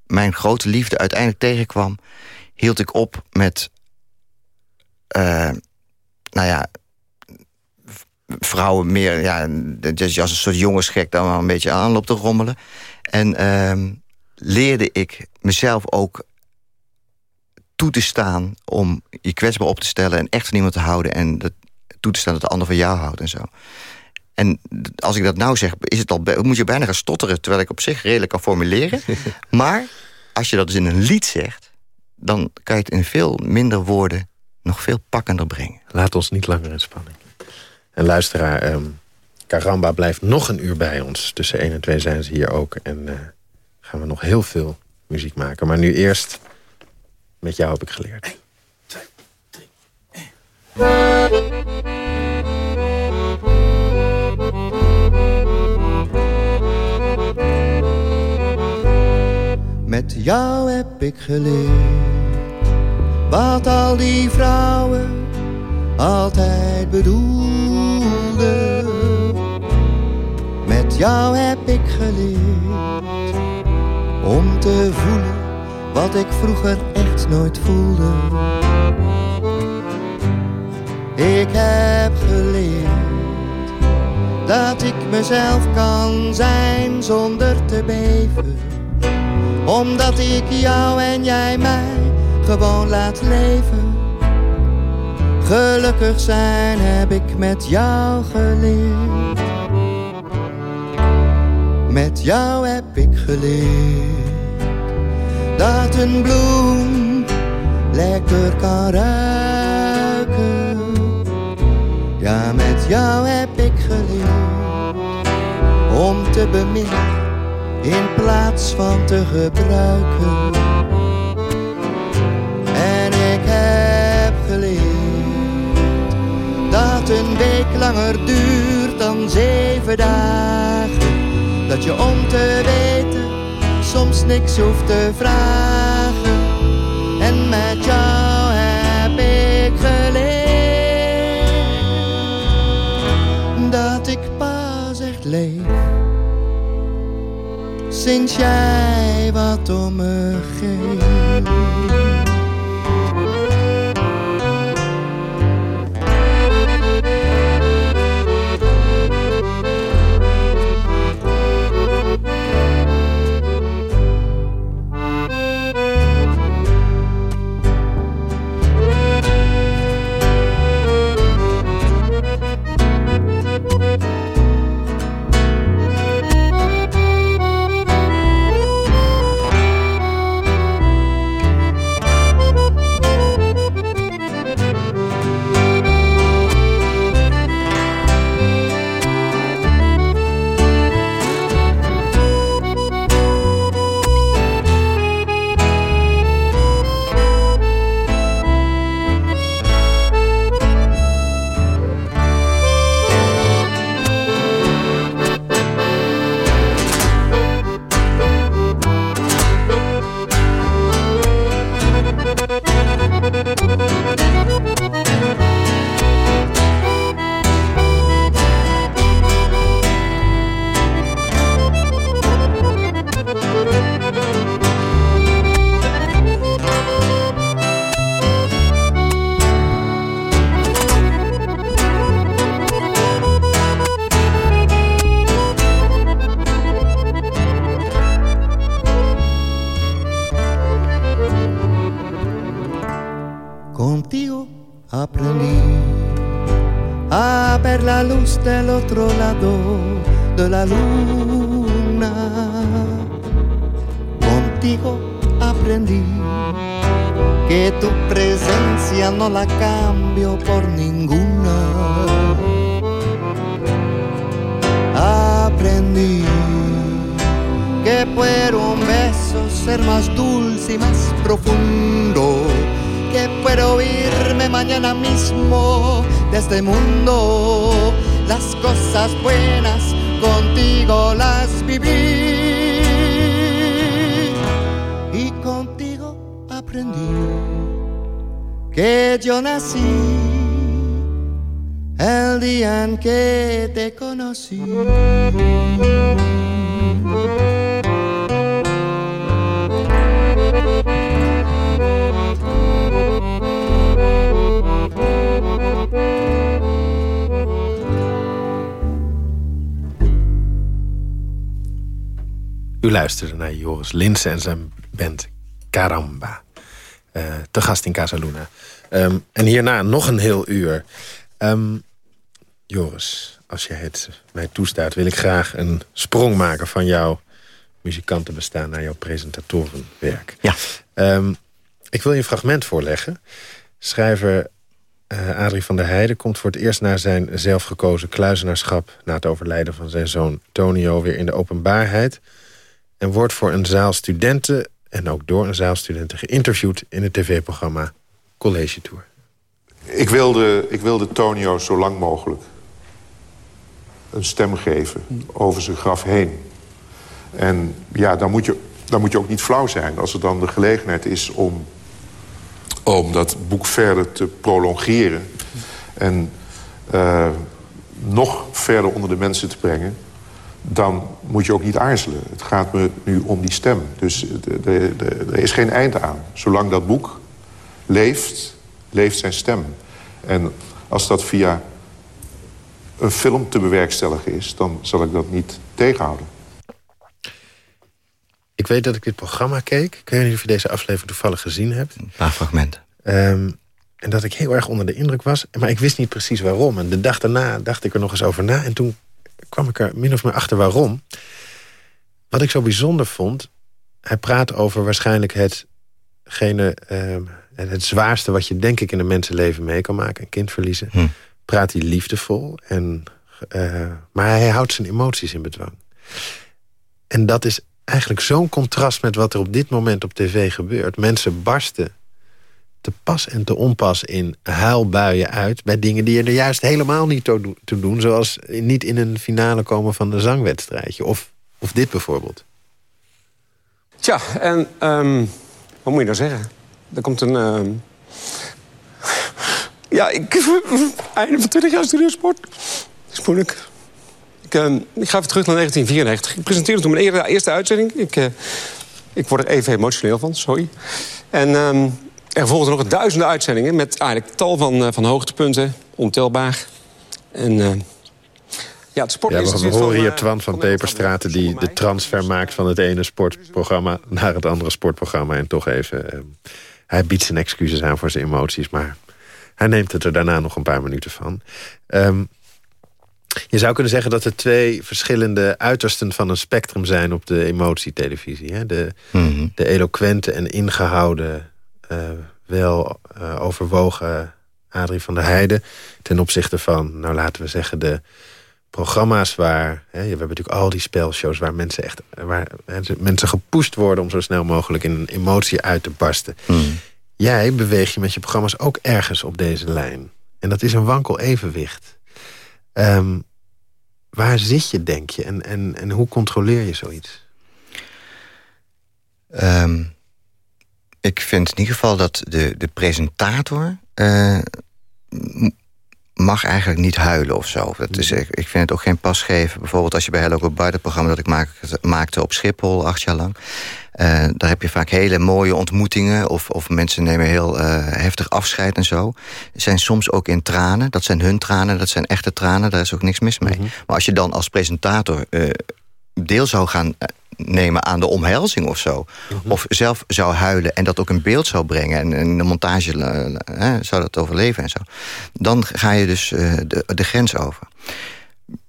mijn grote liefde uiteindelijk tegenkwam... hield ik op met... nou ja, vrouwen meer, ja, als een soort jongensgek dan wel een beetje aanloopt te rommelen. En uh, leerde ik mezelf ook toe te staan om je kwetsbaar op te stellen... en echt van iemand te houden en dat, toe te staan dat de ander van jou houdt en zo. En als ik dat nou zeg, is het al, moet je bijna gaan stotteren... terwijl ik op zich redelijk kan formuleren. <laughs> maar als je dat dus in een lied zegt... dan kan je het in veel minder woorden nog veel pakkender brengen. Laat ons niet langer in spanning. En luisteraar, um, Caramba blijft nog een uur bij ons. Tussen 1 en 2 zijn ze hier ook. En uh, gaan we nog heel veel muziek maken. Maar nu eerst, met jou heb ik geleerd. 1, 2, 3, jou heb ik geleerd wat al die vrouwen altijd bedoelden. Met jou heb ik geleerd om te voelen wat ik vroeger echt nooit voelde. Ik heb geleerd dat ik mezelf kan zijn zonder te beven omdat ik jou en jij mij gewoon laat leven. Gelukkig zijn heb ik met jou geleerd. Met jou heb ik geleerd dat een bloem lekker kan ruiken. Ja, met jou heb ik geleerd om te beminnen in plaats van te gebruiken. En ik heb geleerd dat een week langer duurt dan zeven dagen. Dat je om te weten soms niks hoeft te vragen. En met jou sinds jij wat om me geeft. ser más dulce y más profundo, que puedo irme mañana mismo de este mundo. Las cosas buenas contigo las viví y contigo aprendí que yo nací el día en que te conocí. Luisterde naar Joris Linsen en zijn band Caramba. te gast in Casaluna. Um, en hierna nog een heel uur. Um, Joris, als jij het mij toestaat... wil ik graag een sprong maken van jouw muzikantenbestaan... naar jouw presentatorenwerk. Ja. Um, ik wil je een fragment voorleggen. Schrijver uh, Adrie van der Heijden komt voor het eerst... na zijn zelfgekozen kluizenaarschap... na het overlijden van zijn zoon Tonio weer in de openbaarheid... en wordt voor een zaal studenten... en ook door een zaal studenten geïnterviewd... in het tv-programma College Tour. Ik wilde, ik wilde Tonio zo lang mogelijk een stem geven over zijn graf heen. En ja, dan moet je, dan moet je ook niet flauw zijn als er dan de gelegenheid is om, om dat boek verder te prolongeren. En uh, nog verder onder de mensen te brengen dan moet je ook niet aarzelen. Het gaat me nu om die stem. Dus er is geen eind aan. Zolang dat boek leeft, leeft zijn stem. En als dat via een film te bewerkstelligen is... dan zal ik dat niet tegenhouden. Ik weet dat ik dit programma keek. Ik weet niet of je deze aflevering toevallig gezien hebt. Een paar fragmenten. Um, en dat ik heel erg onder de indruk was. Maar ik wist niet precies waarom. En de dag daarna dacht ik er nog eens over na. En toen kwam ik er min of meer achter waarom. Wat ik zo bijzonder vond... hij praat over waarschijnlijk hetgene... Uh, het zwaarste wat je denk ik in een mensenleven mee kan maken. Een kind verliezen. Hm. Praat hij liefdevol. En, uh, maar hij houdt zijn emoties in bedwang. En dat is eigenlijk zo'n contrast met wat er op dit moment op tv gebeurt. Mensen barsten te pas en te onpas in huilbuien uit... bij dingen die er juist helemaal niet toe doen. Zoals niet in een finale komen van een zangwedstrijdje. Of, of dit bijvoorbeeld. Tja, en um, wat moet je nou zeggen? Er komt een... Uh... <laughs> Ja, ik... <laughs> Einde van 20 jaar studiosport. Dat is moeilijk. Ik, uh, ik ga even terug naar 1994. Ik presenteerde toen mijn eerste uitzending. Ik, uh, ik word er even emotioneel van, sorry. En um, er volgden nog duizenden uitzendingen... met eigenlijk tal van, uh, van hoogtepunten, ontelbaar. En... Ja, het sport ja, we, horen hier Twan van, van Peperstraten... die de transfer maakt van het ene sportprogramma... naar het andere sportprogramma. En toch even hij biedt zijn excuses aan voor zijn emoties... maar hij neemt het er daarna nog een paar minuten van. Um, je zou kunnen zeggen dat er twee verschillende uitersten van een spectrum zijn... op de emotietelevisie. Hè? De, mm de eloquente en ingehouden, wel uh, overwogen Adrie van der Heijden... ten opzichte van, nou laten we zeggen, de programma's waar... Hè, we hebben natuurlijk al die spelshows waar mensen echt waar mensen gepusht worden... om zo snel mogelijk in een emotie uit te barsten. Hmm. Jij beweeg je met je programma's ook ergens op deze lijn. En dat is een wankel evenwicht. Um, waar zit je, denk je? En, en, en hoe controleer je zoiets? Um, ik vind in ieder geval dat de, de presentator... Uh, mag eigenlijk niet huilen of zo. Dat is, ik, ik vind het ook geen pas geven. Bijvoorbeeld als je bij Hello Goodbye, het programma dat ik maakte, maakte op Schiphol acht jaar lang. Uh, daar heb je vaak hele mooie ontmoetingen. Of, of mensen nemen heel uh, heftig afscheid en zo. Zijn soms ook in tranen. Dat zijn hun tranen, dat zijn echte tranen. Daar is ook niks mis mee. Mhm. Maar als je dan als presentator uh, deel zou gaan nemen aan de omhelzing of zo. Mhm. Of zelf zou huilen en dat ook in beeld zou brengen... en in de montage uh, zou dat overleven en zo. Dan ga je dus uh, de, de grens over.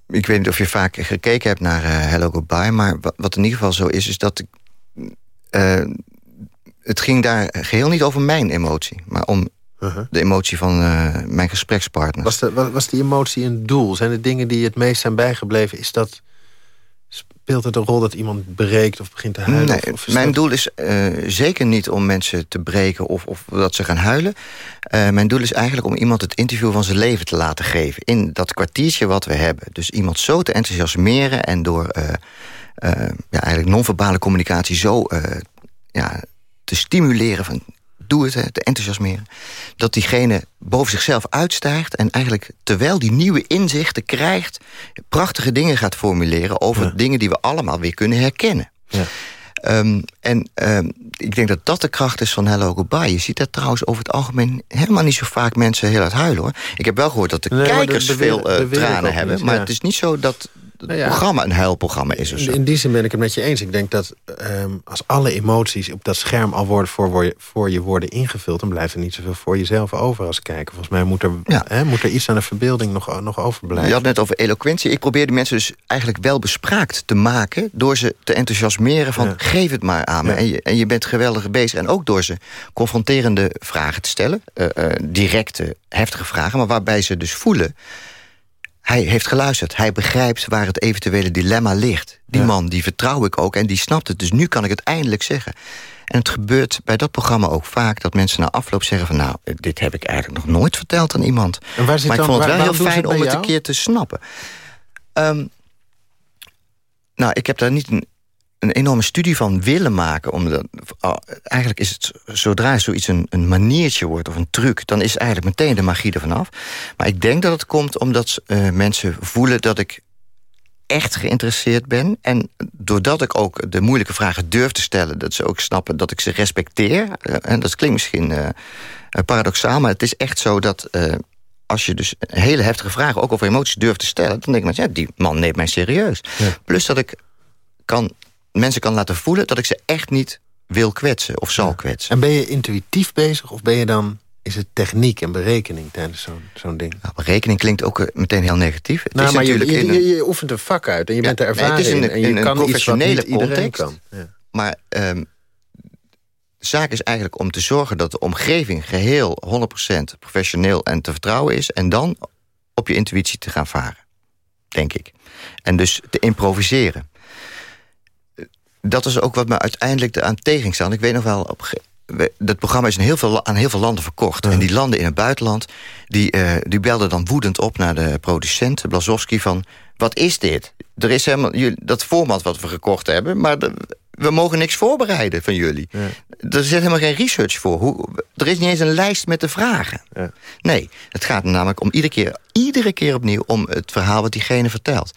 Ik weet niet of je vaak gekeken hebt naar uh, Hello Goodbye... maar wat, in ieder geval zo is, is dat... Ik, het ging daar geheel niet over mijn emotie... maar om uh-huh. de emotie van mijn gesprekspartner. Was, de, was die emotie een doel? Zijn de dingen die het meest zijn bijgebleven... is dat Speelt het een rol dat iemand breekt of begint te huilen? Nee, of, mijn doel is uh, zeker niet om mensen te breken of, of dat ze gaan huilen. Uh, mijn doel is eigenlijk om iemand het interview van zijn leven te laten geven. In dat kwartiertje wat we hebben. Dus iemand zo te enthousiasmeren en door uh, ja, eigenlijk non-verbale communicatie zo ja, te stimuleren van doe het, te enthousiasmeren... dat diegene boven zichzelf uitstijgt... en eigenlijk terwijl die nieuwe inzichten krijgt... prachtige dingen gaat formuleren over dingen die we allemaal weer kunnen herkennen. Ja. Um, en um, ik denk dat dat de kracht is van Hello Goodbye. Je ziet dat trouwens over het algemeen helemaal niet zo vaak mensen heel hard huilen. hoor. Ik heb wel gehoord dat de kijkers veel uh, tranen hebben. Maar het is niet zo dat, het programma een huilprogramma is. Of zo. In die zin ben ik het met je eens. Ik denk dat ehm, als alle emoties op dat scherm al worden voor, je, voor je worden ingevuld... dan blijft er niet zoveel voor jezelf over als kijker. Volgens mij moet er, hè, moet er iets aan de verbeelding nog, nog overblijven. Je had net over eloquentie. Ik probeer die mensen dus eigenlijk wel bespraakt te maken... door ze te enthousiasmeren van geef het maar aan me. En, je, en je bent geweldig bezig. En ook door ze confronterende vragen te stellen. Uh, uh, directe, heftige vragen. Maar waarbij ze dus voelen hij heeft geluisterd. Hij begrijpt waar het eventuele dilemma ligt. Die man, die vertrouw ik ook en die snapt het. Dus nu kan ik het eindelijk zeggen. En het gebeurt bij dat programma ook vaak... dat mensen na afloop zeggen van... nou, dit heb ik eigenlijk nog nooit verteld aan iemand. En waar zit maar ik vond het wel heel fijn om het een keer te snappen. Um, nou, ik heb daar niet een een enorme studie van willen maken. Omdat, oh, eigenlijk is het, zodra zoiets een, een maniertje wordt of een truc... dan is eigenlijk meteen de magie ervan af. Maar ik denk dat het komt omdat uh, mensen voelen dat ik echt geïnteresseerd ben. En doordat ik ook de moeilijke vragen durf te stellen... dat ze ook snappen dat ik ze respecteer. Uh, en dat klinkt misschien uh, paradoxaal, maar het is echt zo dat... als je dus hele heftige vragen, ook over emoties, durft te stellen... dan denk ik, ja, die man neemt mij serieus. Ja. Plus dat ik kan mensen kan laten voelen dat ik ze echt niet wil kwetsen of zal ja. kwetsen. En ben je intuïtief bezig of ben je dan... is het techniek en berekening tijdens zo'n zo'n ding? Nou, berekening klinkt ook uh, meteen heel negatief. Het nou, is maar natuurlijk je, je, een, je, je, oefent een vak uit en je ja, bent er ervaren nee, het is in, in. En je in kan een professionele context. kan. Ja. Maar um, de zaak is eigenlijk om te zorgen dat de omgeving... geheel 100% professioneel en te vertrouwen is... en dan op je intuïtie te gaan varen, denk ik. En dus te improviseren dat is ook wat me uiteindelijk aan tegen ging staan. Ik weet nog wel, op, dat programma is in heel veel, aan heel veel landen verkocht. Ja. En die landen in het buitenland, die, uh, die belden dan woedend op naar de producent, Blazowski, van... wat is dit? Er is helemaal dat format wat we gekocht hebben... maar de, we mogen niks voorbereiden van jullie. Ja. Er zit helemaal geen research voor. Hoe, er is niet eens een lijst met de vragen. Ja. Nee, het gaat namelijk om iedere keer, iedere keer opnieuw... om het verhaal wat diegene vertelt.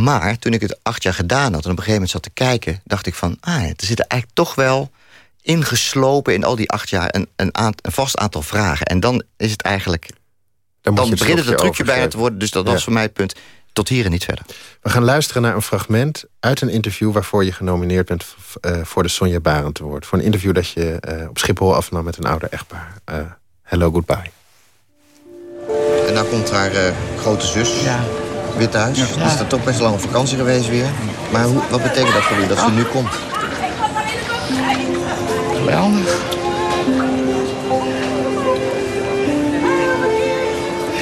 Maar toen ik het acht jaar gedaan had en op een gegeven moment zat te kijken... dacht ik van, ah, er zitten eigenlijk toch wel ingeslopen in al die acht jaar... een, een, een vast aantal vragen. En dan is het eigenlijk... Dan, dan begint het een trucje bijna te worden. Dus dat was voor mij het punt. Tot hier en niet verder. We gaan luisteren naar een fragment uit een interview... waarvoor je genomineerd bent uh, voor de Sonja Barend Award. Voor een interview dat je uh, op Schiphol afnam met een ouder echtpaar. Uh, hello, goodbye. En nou komt haar grote zus... Ja weer thuis. Ja. Is dat toch best lang op vakantie geweest weer. Maar hoe, wat betekent dat voor u, dat ze oh. nu komt? Geweldig.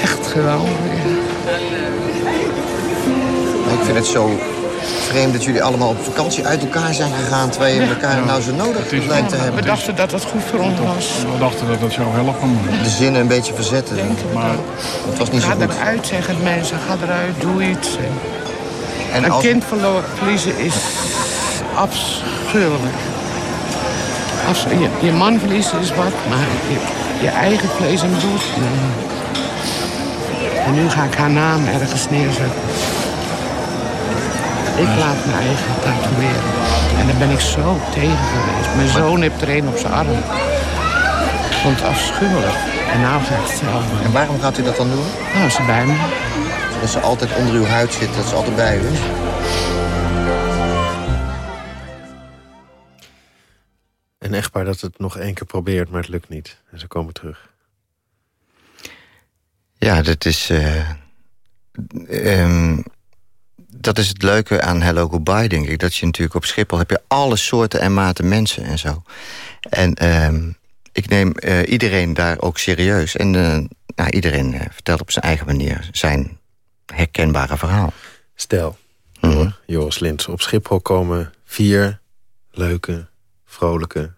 Echt geweldig. Ik vind het zo vreemd dat jullie allemaal op vakantie uit elkaar zijn gegaan... terwijl je elkaar ja. nou zo nodig lijkt te hebben. We dachten dat het goed voor ons was. We dachten dat dat zou helpen. De zinnen een beetje verzetten. maar het was niet ga zo goed. eruit, zeggen mensen. Ga eruit, doe iets. En een als... kind verliezen is afschuwelijk. Als je, je man verliezen is wat, maar je, je eigen vlees en bloed... Nee. En nu ga ik haar naam ergens neerzetten. Ik laat mijn eigen tatoeëren. En daar ben ik zo tegen geweest. Mijn zoon heeft er een op zijn arm. Ik vond het afschuwelijk. En nou ga ik het zelf doen. En waarom gaat u dat dan doen? Nou, ze bij me. Dat ze altijd onder uw huid zit, dat ze altijd bij u is? Een echtpaar dat het nog één keer probeert, maar het lukt niet. En ze komen terug. Ja, dat is... Uh, um, dat is het leuke aan Hello Goodbye, denk ik. Dat je natuurlijk op Schiphol heb je alle soorten en maten mensen en zo. En um, ik neem uh, iedereen daar ook serieus. En uh, nou, iedereen uh, vertelt op zijn eigen manier zijn herkenbare verhaal. Stel, mm -hmm. Joris Lins, op Schiphol komen vier leuke, vrolijke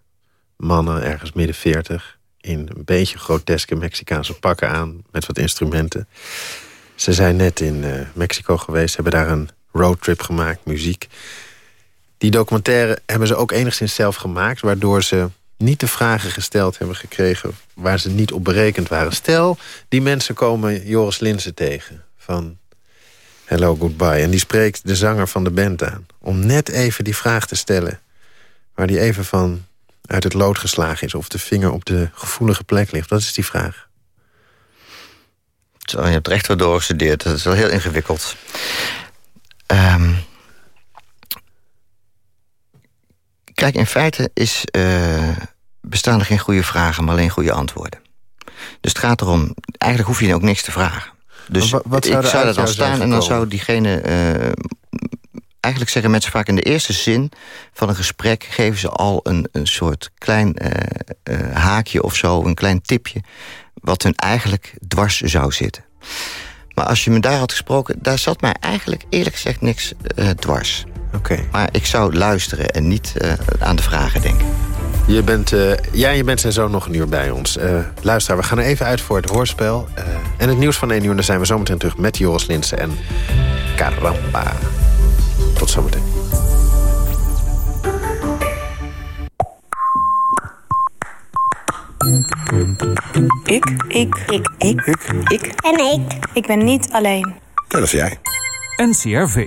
mannen... ergens midden veertig, in een beetje groteske Mexicaanse pakken aan... met wat instrumenten. Ze zijn net in Mexico geweest, hebben daar een roadtrip gemaakt, muziek. Die documentaire hebben ze ook enigszins zelf gemaakt... waardoor ze niet de vragen gesteld hebben gekregen... waar ze niet op berekend waren. Stel, die mensen komen Joris Linsen tegen van Hello Goodbye... en die spreekt de zanger van de band aan... om net even die vraag te stellen... waar die even van uit het lood geslagen is... of de vinger op de gevoelige plek ligt. Wat is die vraag? Je hebt er echt wel doorgestudeerd. Dat is wel heel ingewikkeld. Ehm, kijk, in feite is, eh, bestaan er geen goede vragen, maar alleen goede antwoorden. Dus het gaat erom, eigenlijk hoef je ook niks te vragen. Dus wat zou ik er zou dat dan staan en dan zou diegene... eh, eigenlijk zeggen mensen vaak in de eerste zin van een gesprek... geven ze al een, een soort klein eh, haakje of zo, een klein tipje... wat hun eigenlijk dwars zou zitten. Maar als je me daar had gesproken, daar zat mij eigenlijk eerlijk gezegd niks eh, dwars. Oké. Maar ik zou luisteren en niet eh, aan de vragen denken. Je bent, eh, ja, je bent zijn zo nog een uur bij ons. Luister, we gaan er even uit voor het hoorspel. en het nieuws van 1 uur. Dan zijn we zometeen terug met Joris Linsen en Caramba. Tot zometeen. Ik, ik, ik, ik, ik, en ik. Ik ben niet alleen. Dat is jij. NCRV.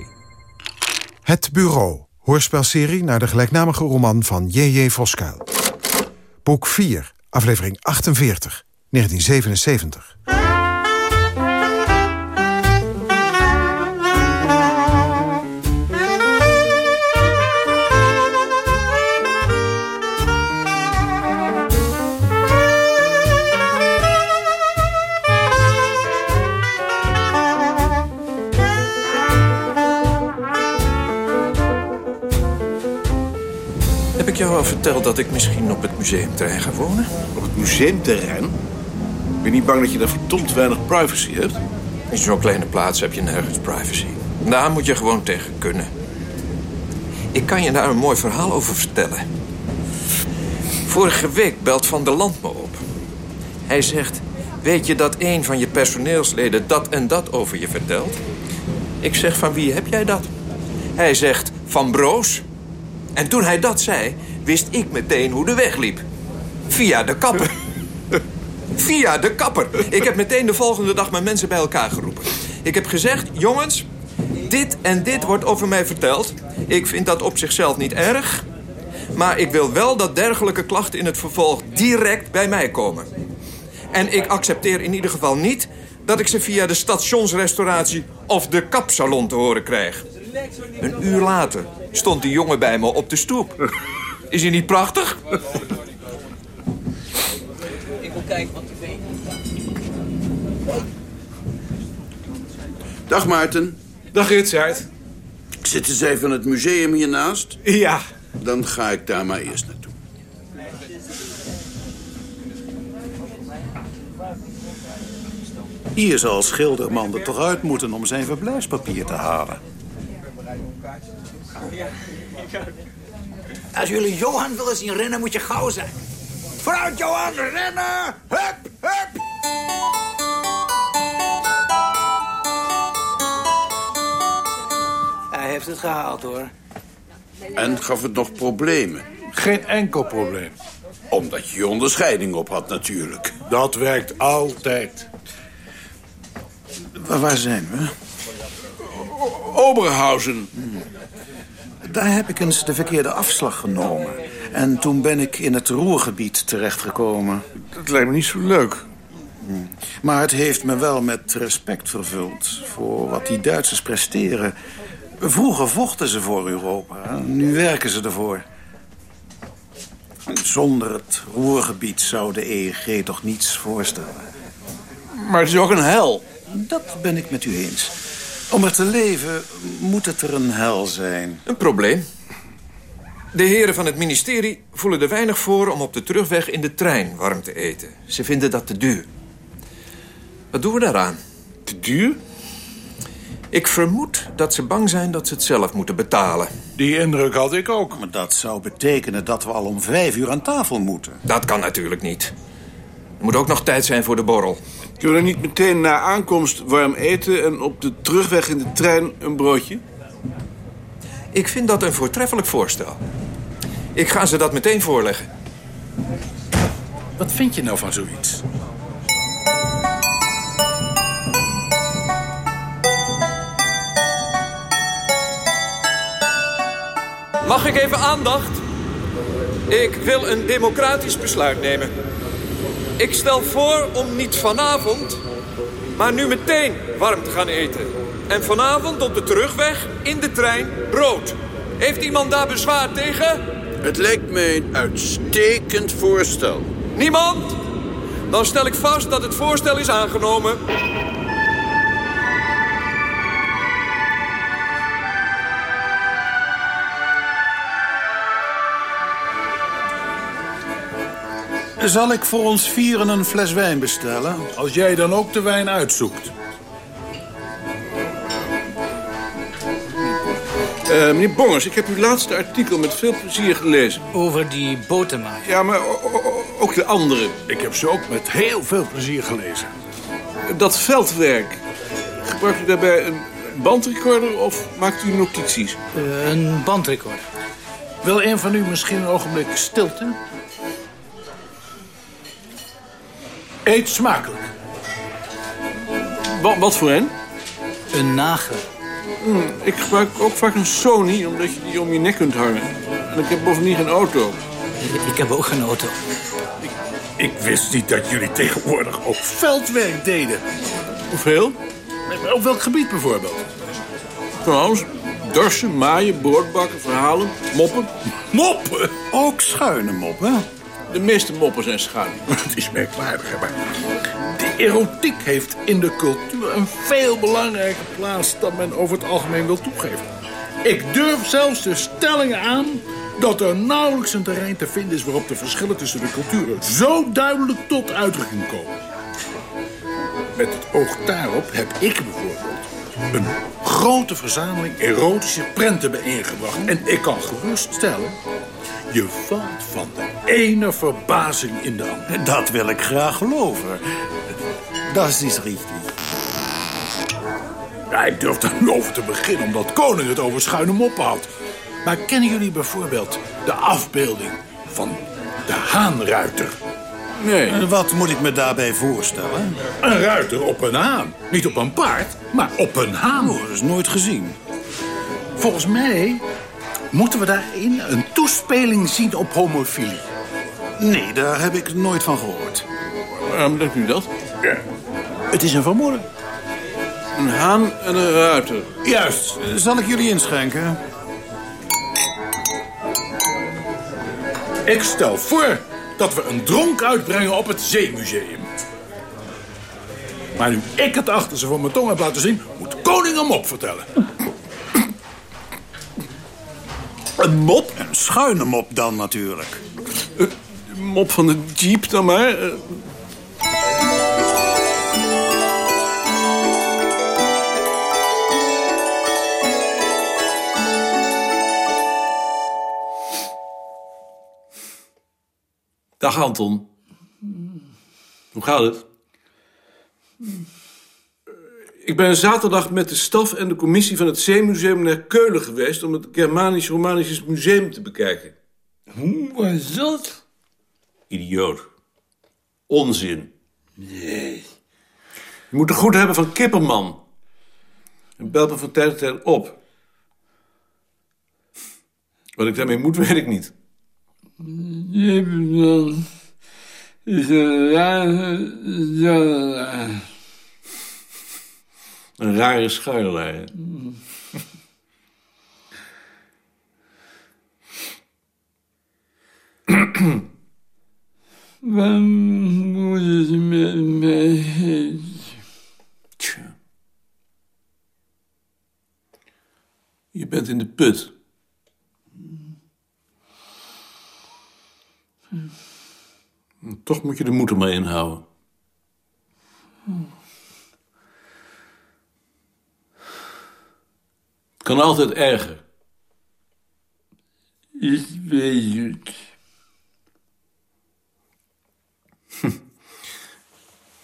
Het Bureau, hoorspelserie naar de gelijknamige roman van J.J. Voskuil. Boek 4, aflevering 48, 1977. Jou al verteld dat ik misschien op het museumterrein ga wonen? Op het museumterrein? Ben je niet bang dat je daar verdomd weinig privacy hebt? In zo'n kleine plaats heb je nergens privacy. Daar moet je gewoon tegen kunnen. Ik kan je daar een mooi verhaal over vertellen. Vorige week belt Van der Land me op. Hij zegt... Weet je dat een van je personeelsleden dat en dat over je vertelt? Ik zeg, van wie heb jij dat? Hij zegt, van Broos. En toen hij dat zei, wist ik meteen hoe de weg liep. Via de kapper. <laughs> Via de kapper. Ik heb meteen de volgende dag mijn mensen bij elkaar geroepen. Ik heb gezegd, jongens, dit en dit wordt over mij verteld. Ik vind dat op zichzelf niet erg. Maar ik wil wel dat dergelijke klachten in het vervolg direct bij mij komen. En ik accepteer in ieder geval niet dat ik ze via de stationsrestauratie of de kapsalon te horen krijg. Een uur later stond die jongen bij me op de stoep. <laughs> Is hij niet prachtig? Ik wil kijken wat tv. Dag Maarten. Dag Ritsaert. Ik zit eens even in het museum hiernaast. Ja. Dan ga ik daar maar eerst naartoe. Hier zal Schilderman er toch uit moeten om zijn verblijfspapier te halen. Als jullie Johan willen zien rennen, moet je gauw zijn. Vooruit, Johan, rennen! Hup, hup! Hij heeft het gehaald, hoor. En gaf het nog problemen? Geen enkel probleem. Omdat je je onderscheiding op had natuurlijk. Dat werkt altijd. Waar, waar zijn we? Oberhausen. Daar heb ik eens de verkeerde afslag genomen. En toen ben ik in het Roergebied terechtgekomen. Dat lijkt me niet zo leuk. Maar het heeft me wel met respect vervuld voor wat die Duitsers presteren. Vroeger vochten ze voor Europa, nu werken ze ervoor. Zonder het Roergebied zou de EEG toch niets voorstellen. Maar het is ook een hel. Dat ben ik met u eens. Om er te leven moet het er een hel zijn. Een probleem. De heren van het ministerie voelen er weinig voor om op de terugweg in de trein warm te eten. Ze vinden dat te duur. Wat doen we daaraan? Te duur? Ik vermoed dat ze bang zijn dat ze het zelf moeten betalen. Die indruk had ik ook. Maar dat zou betekenen dat we al om vijf uur aan tafel moeten. Dat kan natuurlijk niet. Er moet ook nog tijd zijn voor de borrel. Kunnen we niet meteen na aankomst warm eten... en op de terugweg in de trein een broodje? Ik vind dat een voortreffelijk voorstel. Ik ga ze dat meteen voorleggen. Wat vind je nou van zoiets? Mag ik even aandacht? Ik wil een democratisch besluit nemen. Ik stel voor om niet vanavond, maar nu meteen warm te gaan eten. En vanavond op de terugweg in de trein brood. Heeft iemand daar bezwaar tegen? Het lijkt mij een uitstekend voorstel. Niemand? Dan stel ik vast dat het voorstel is aangenomen. Zal ik voor ons vieren een fles wijn bestellen? Als jij dan ook de wijn uitzoekt. Eh, meneer Bongers, ik heb uw laatste artikel met veel plezier gelezen. Over die botermaker. Ja, maar ook de andere. Ik heb ze ook met heel veel plezier gelezen. Dat veldwerk. Gebruikt u daarbij een bandrecorder of maakt u notities? Eh, een bandrecorder. Wil een van u misschien een ogenblik stilte? Eet smakelijk. Wat, wat voor een? Een nager. Hmm, ik gebruik ook vaak een Sony, omdat je die om je nek kunt hangen. En ik heb bovendien geen auto. Ik heb ook geen auto. Ik wist niet dat jullie tegenwoordig ook veldwerk deden. Hoeveel? Op welk gebied bijvoorbeeld? Trouwens, dorsen, maaien, broodbakken, verhalen, moppen. Moppen? Ook schuine moppen? De meeste moppen zijn schuin. Het <laughs> is merkwaardig, hè, maar de erotiek heeft in de cultuur een veel belangrijke plaats dan men over het algemeen wil toegeven. Ik durf zelfs de stelling aan dat er nauwelijks een terrein te vinden is waarop de verschillen tussen de culturen zo duidelijk tot uitdrukking komen. Met het oog daarop heb ik bijvoorbeeld een grote verzameling erotische prenten bijeengebracht. En ik kan gerust stellen, je valt van de ene verbazing in de andere. Dat wil ik graag geloven. Dat is richtig. Ja, ik durf er nu over te beginnen, omdat Koning het over schuine moppen had. Maar kennen jullie bijvoorbeeld de afbeelding van de haanruiter? Nee. En wat moet ik me daarbij voorstellen? Een ruiter op een haan. Niet op een paard, maar op een haan. Oh, dat is nooit gezien. Volgens mij moeten we daarin een toespeling zien op homofilie. Nee, daar heb ik nooit van gehoord. Waarom denkt u dat? Ja. Het is een vermoeden. Een haan en een ruiter. Juist. Zal ik jullie inschenken? Ik stel voor dat we een dronk uitbrengen op het Zeemuseum. Maar nu ik het achter ze van mijn tong heb laten zien... moet koning een mop vertellen. Een mop? Een schuine mop dan natuurlijk. Mop van de jeep dan maar. Eh, Dag Anton. Hoe gaat het? Ik ben zaterdag met de staf en de commissie van het Zeemuseum naar Keulen geweest... om het Germanisch-Romanisch Museum te bekijken. Hoe was dat? Idioot. Onzin. Nee. Je moet er goed hebben van Kipperman. En belt me van tijd tot tijd op. Wat ik daarmee moet, <laughs> weet ik niet. Is een rare zalaar. Een rare schuilerij. <clears throat> Waar moeten ze met mij heen? Tja. Je bent in de put. Toch moet je de moed er maar inhouden. Het kan altijd erger. Ik weet het.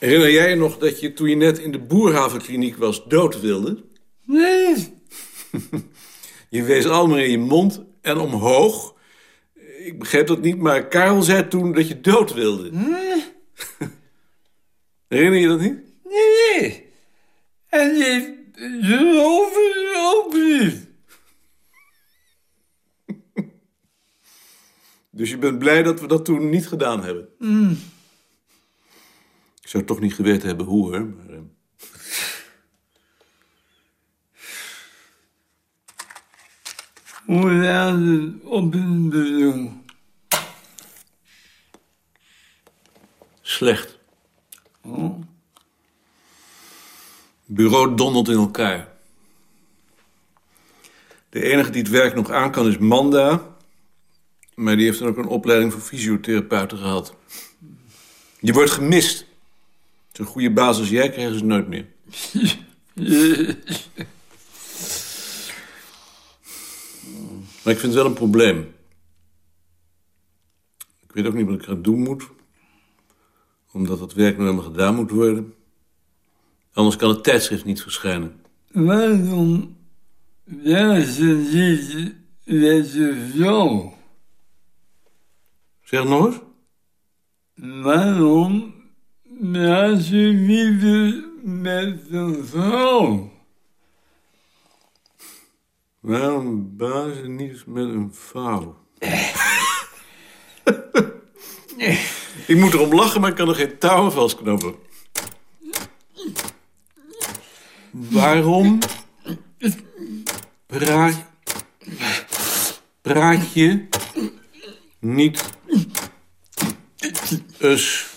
Herinner jij je nog dat je toen je net in de Boerhavenkliniek was dood wilde? Nee. <laughs> Je wees allemaal in je mond en omhoog. Ik begreep dat niet, maar Karel zei toen dat je dood wilde. <laughs> Herinner je dat niet? Nee. En ik geloof het ook niet. <laughs> Dus je bent blij dat we dat toen niet gedaan hebben? Mm. Ik zou toch niet geweten hebben hoe, hè? Maar. Eh. Hoe laat het op een doen? Slecht. Oh. Bureau dondert in elkaar. De enige die het werk nog aan kan is Manda. Maar die heeft dan ook een opleiding voor fysiotherapeuten gehad. Je wordt gemist. Zo'n goede baas als jij krijgen ze nooit meer. <laughs> Maar ik vind het wel een probleem. Ik weet ook niet wat ik gaan doen moet. Omdat dat werk nou helemaal gedaan moet worden. Anders kan het tijdschrift niet verschijnen. Waarom werkt ze niet met de vrouw? Zeg nog eens. Waarom werkt ze niet met een vrouw? Waarom bazen niet met een vrouw? ik moet erop lachen, maar ik kan er geen touwen vastknopen. Waarom praat, praat je niet eens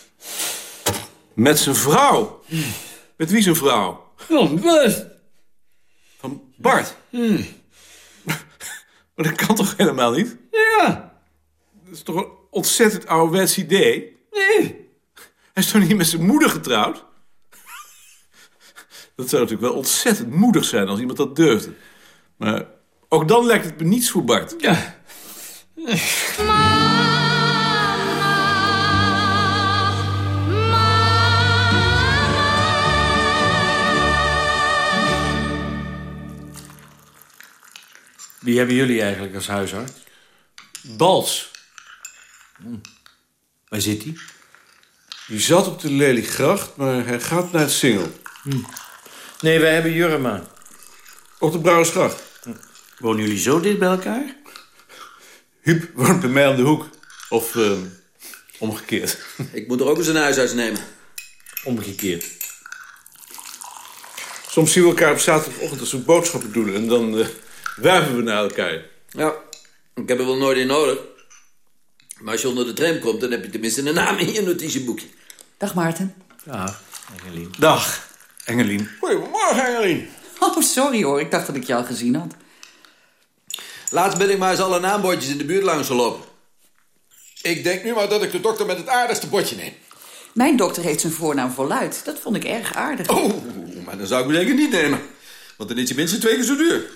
met zijn vrouw? Met wie zijn vrouw? Van Bart. Van Bart? <laughs> Maar dat kan toch helemaal niet? Ja. Dat is toch een ontzettend ouderwets idee? Nee. Hij is toch niet met zijn moeder getrouwd? <laughs> Dat zou natuurlijk wel ontzettend moedig zijn als iemand dat durfde. Maar ook dan lijkt het me niets voor Bart. Ja. Wie hebben jullie eigenlijk als huisarts? Bals. Waar zit hij? Die zat op de Leliegracht, maar hij gaat naar het Singel. Nee, wij hebben Jurma. Op de Brouwersgracht. Wonen jullie zo dicht bij elkaar? Huub woont bij mij om de hoek. Of eh, omgekeerd. <laughs> Ik moet er ook eens een huisarts nemen. Omgekeerd. Soms zien we elkaar op zaterdagochtend als we boodschappen doen... en dan eh wuiven we naar elkaar. Ja, ik heb er wel nooit in nodig. Maar als je onder de tram komt, dan heb je tenminste een naam in je notitieboekje. Dag Maarten. Dag, Engelien. Dag, Engelien. Goedemorgen, Engelien. Oh, sorry hoor. Ik dacht dat ik je al gezien had. Laatst ben ik maar eens alle naambordjes in de buurt langs gelopen. Ik denk nu maar dat ik de dokter met het aardigste bordje neem. Mijn dokter heeft zijn voornaam voluit. Dat vond ik erg aardig. Oh, maar dan zou ik hem zeker niet nemen. Want dan is hij minstens twee keer zo duur.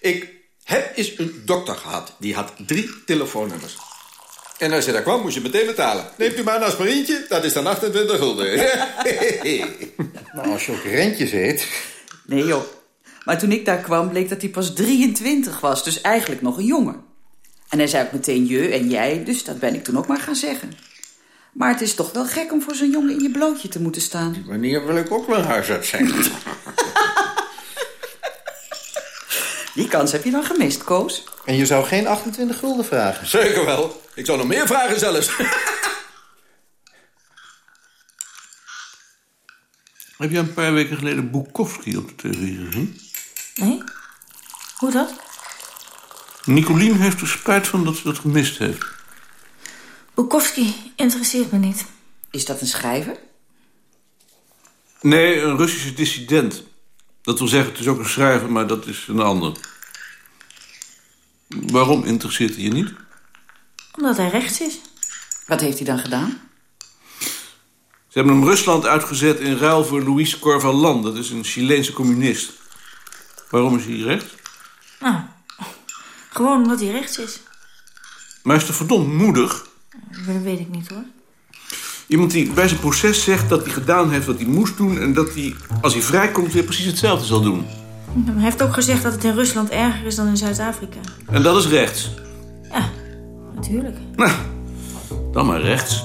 Ik heb eens een dokter gehad. Die had drie telefoonnummers. En als je daar kwam, moest je meteen betalen. Neemt u maar een aspirintje, dat is dan 28 gulden. <laughs> <laughs> Nou, als je ook rentjes eet... Nee joh. Maar toen ik daar kwam, bleek dat hij pas 23 was. Dus eigenlijk nog een jongen. En hij zei ook meteen je en jij, dus dat ben ik toen ook maar gaan zeggen. Maar het is toch wel gek om voor zo'n jongen in je blootje te moeten staan. Wanneer wil ik ook wel huisarts zijn? <laughs> Die kans heb je dan gemist, Koos. En je zou geen 28 gulden vragen? Zeker wel. Ik zou nog meer vragen zelfs. <laughs> Heb je een paar weken geleden Bukowski op de televisie gezien? Nee? Hoe dat? Nicolien heeft er spijt van dat ze dat gemist heeft. Bukowski interesseert me niet. Is dat een schrijver? Nee, een Russische dissident. Dat wil zeggen, het is ook een schrijver, maar dat is een ander. Waarom interesseert hij je niet? Omdat hij rechts is. Wat heeft hij dan gedaan? Ze hebben hem Rusland uitgezet in ruil voor Luis Corvalan. Dat is een Chileense communist. Waarom is hij rechts? Nou, gewoon omdat hij rechts is. Maar hij is toch verdomd moedig? Dat weet ik niet hoor. Iemand die bij zijn proces zegt dat hij gedaan heeft wat hij moest doen... en dat hij, als hij vrijkomt, weer precies hetzelfde zal doen. Hij heeft ook gezegd dat het in Rusland erger is dan in Zuid-Afrika. En dat is rechts. Ja, natuurlijk. Nou, dan maar rechts.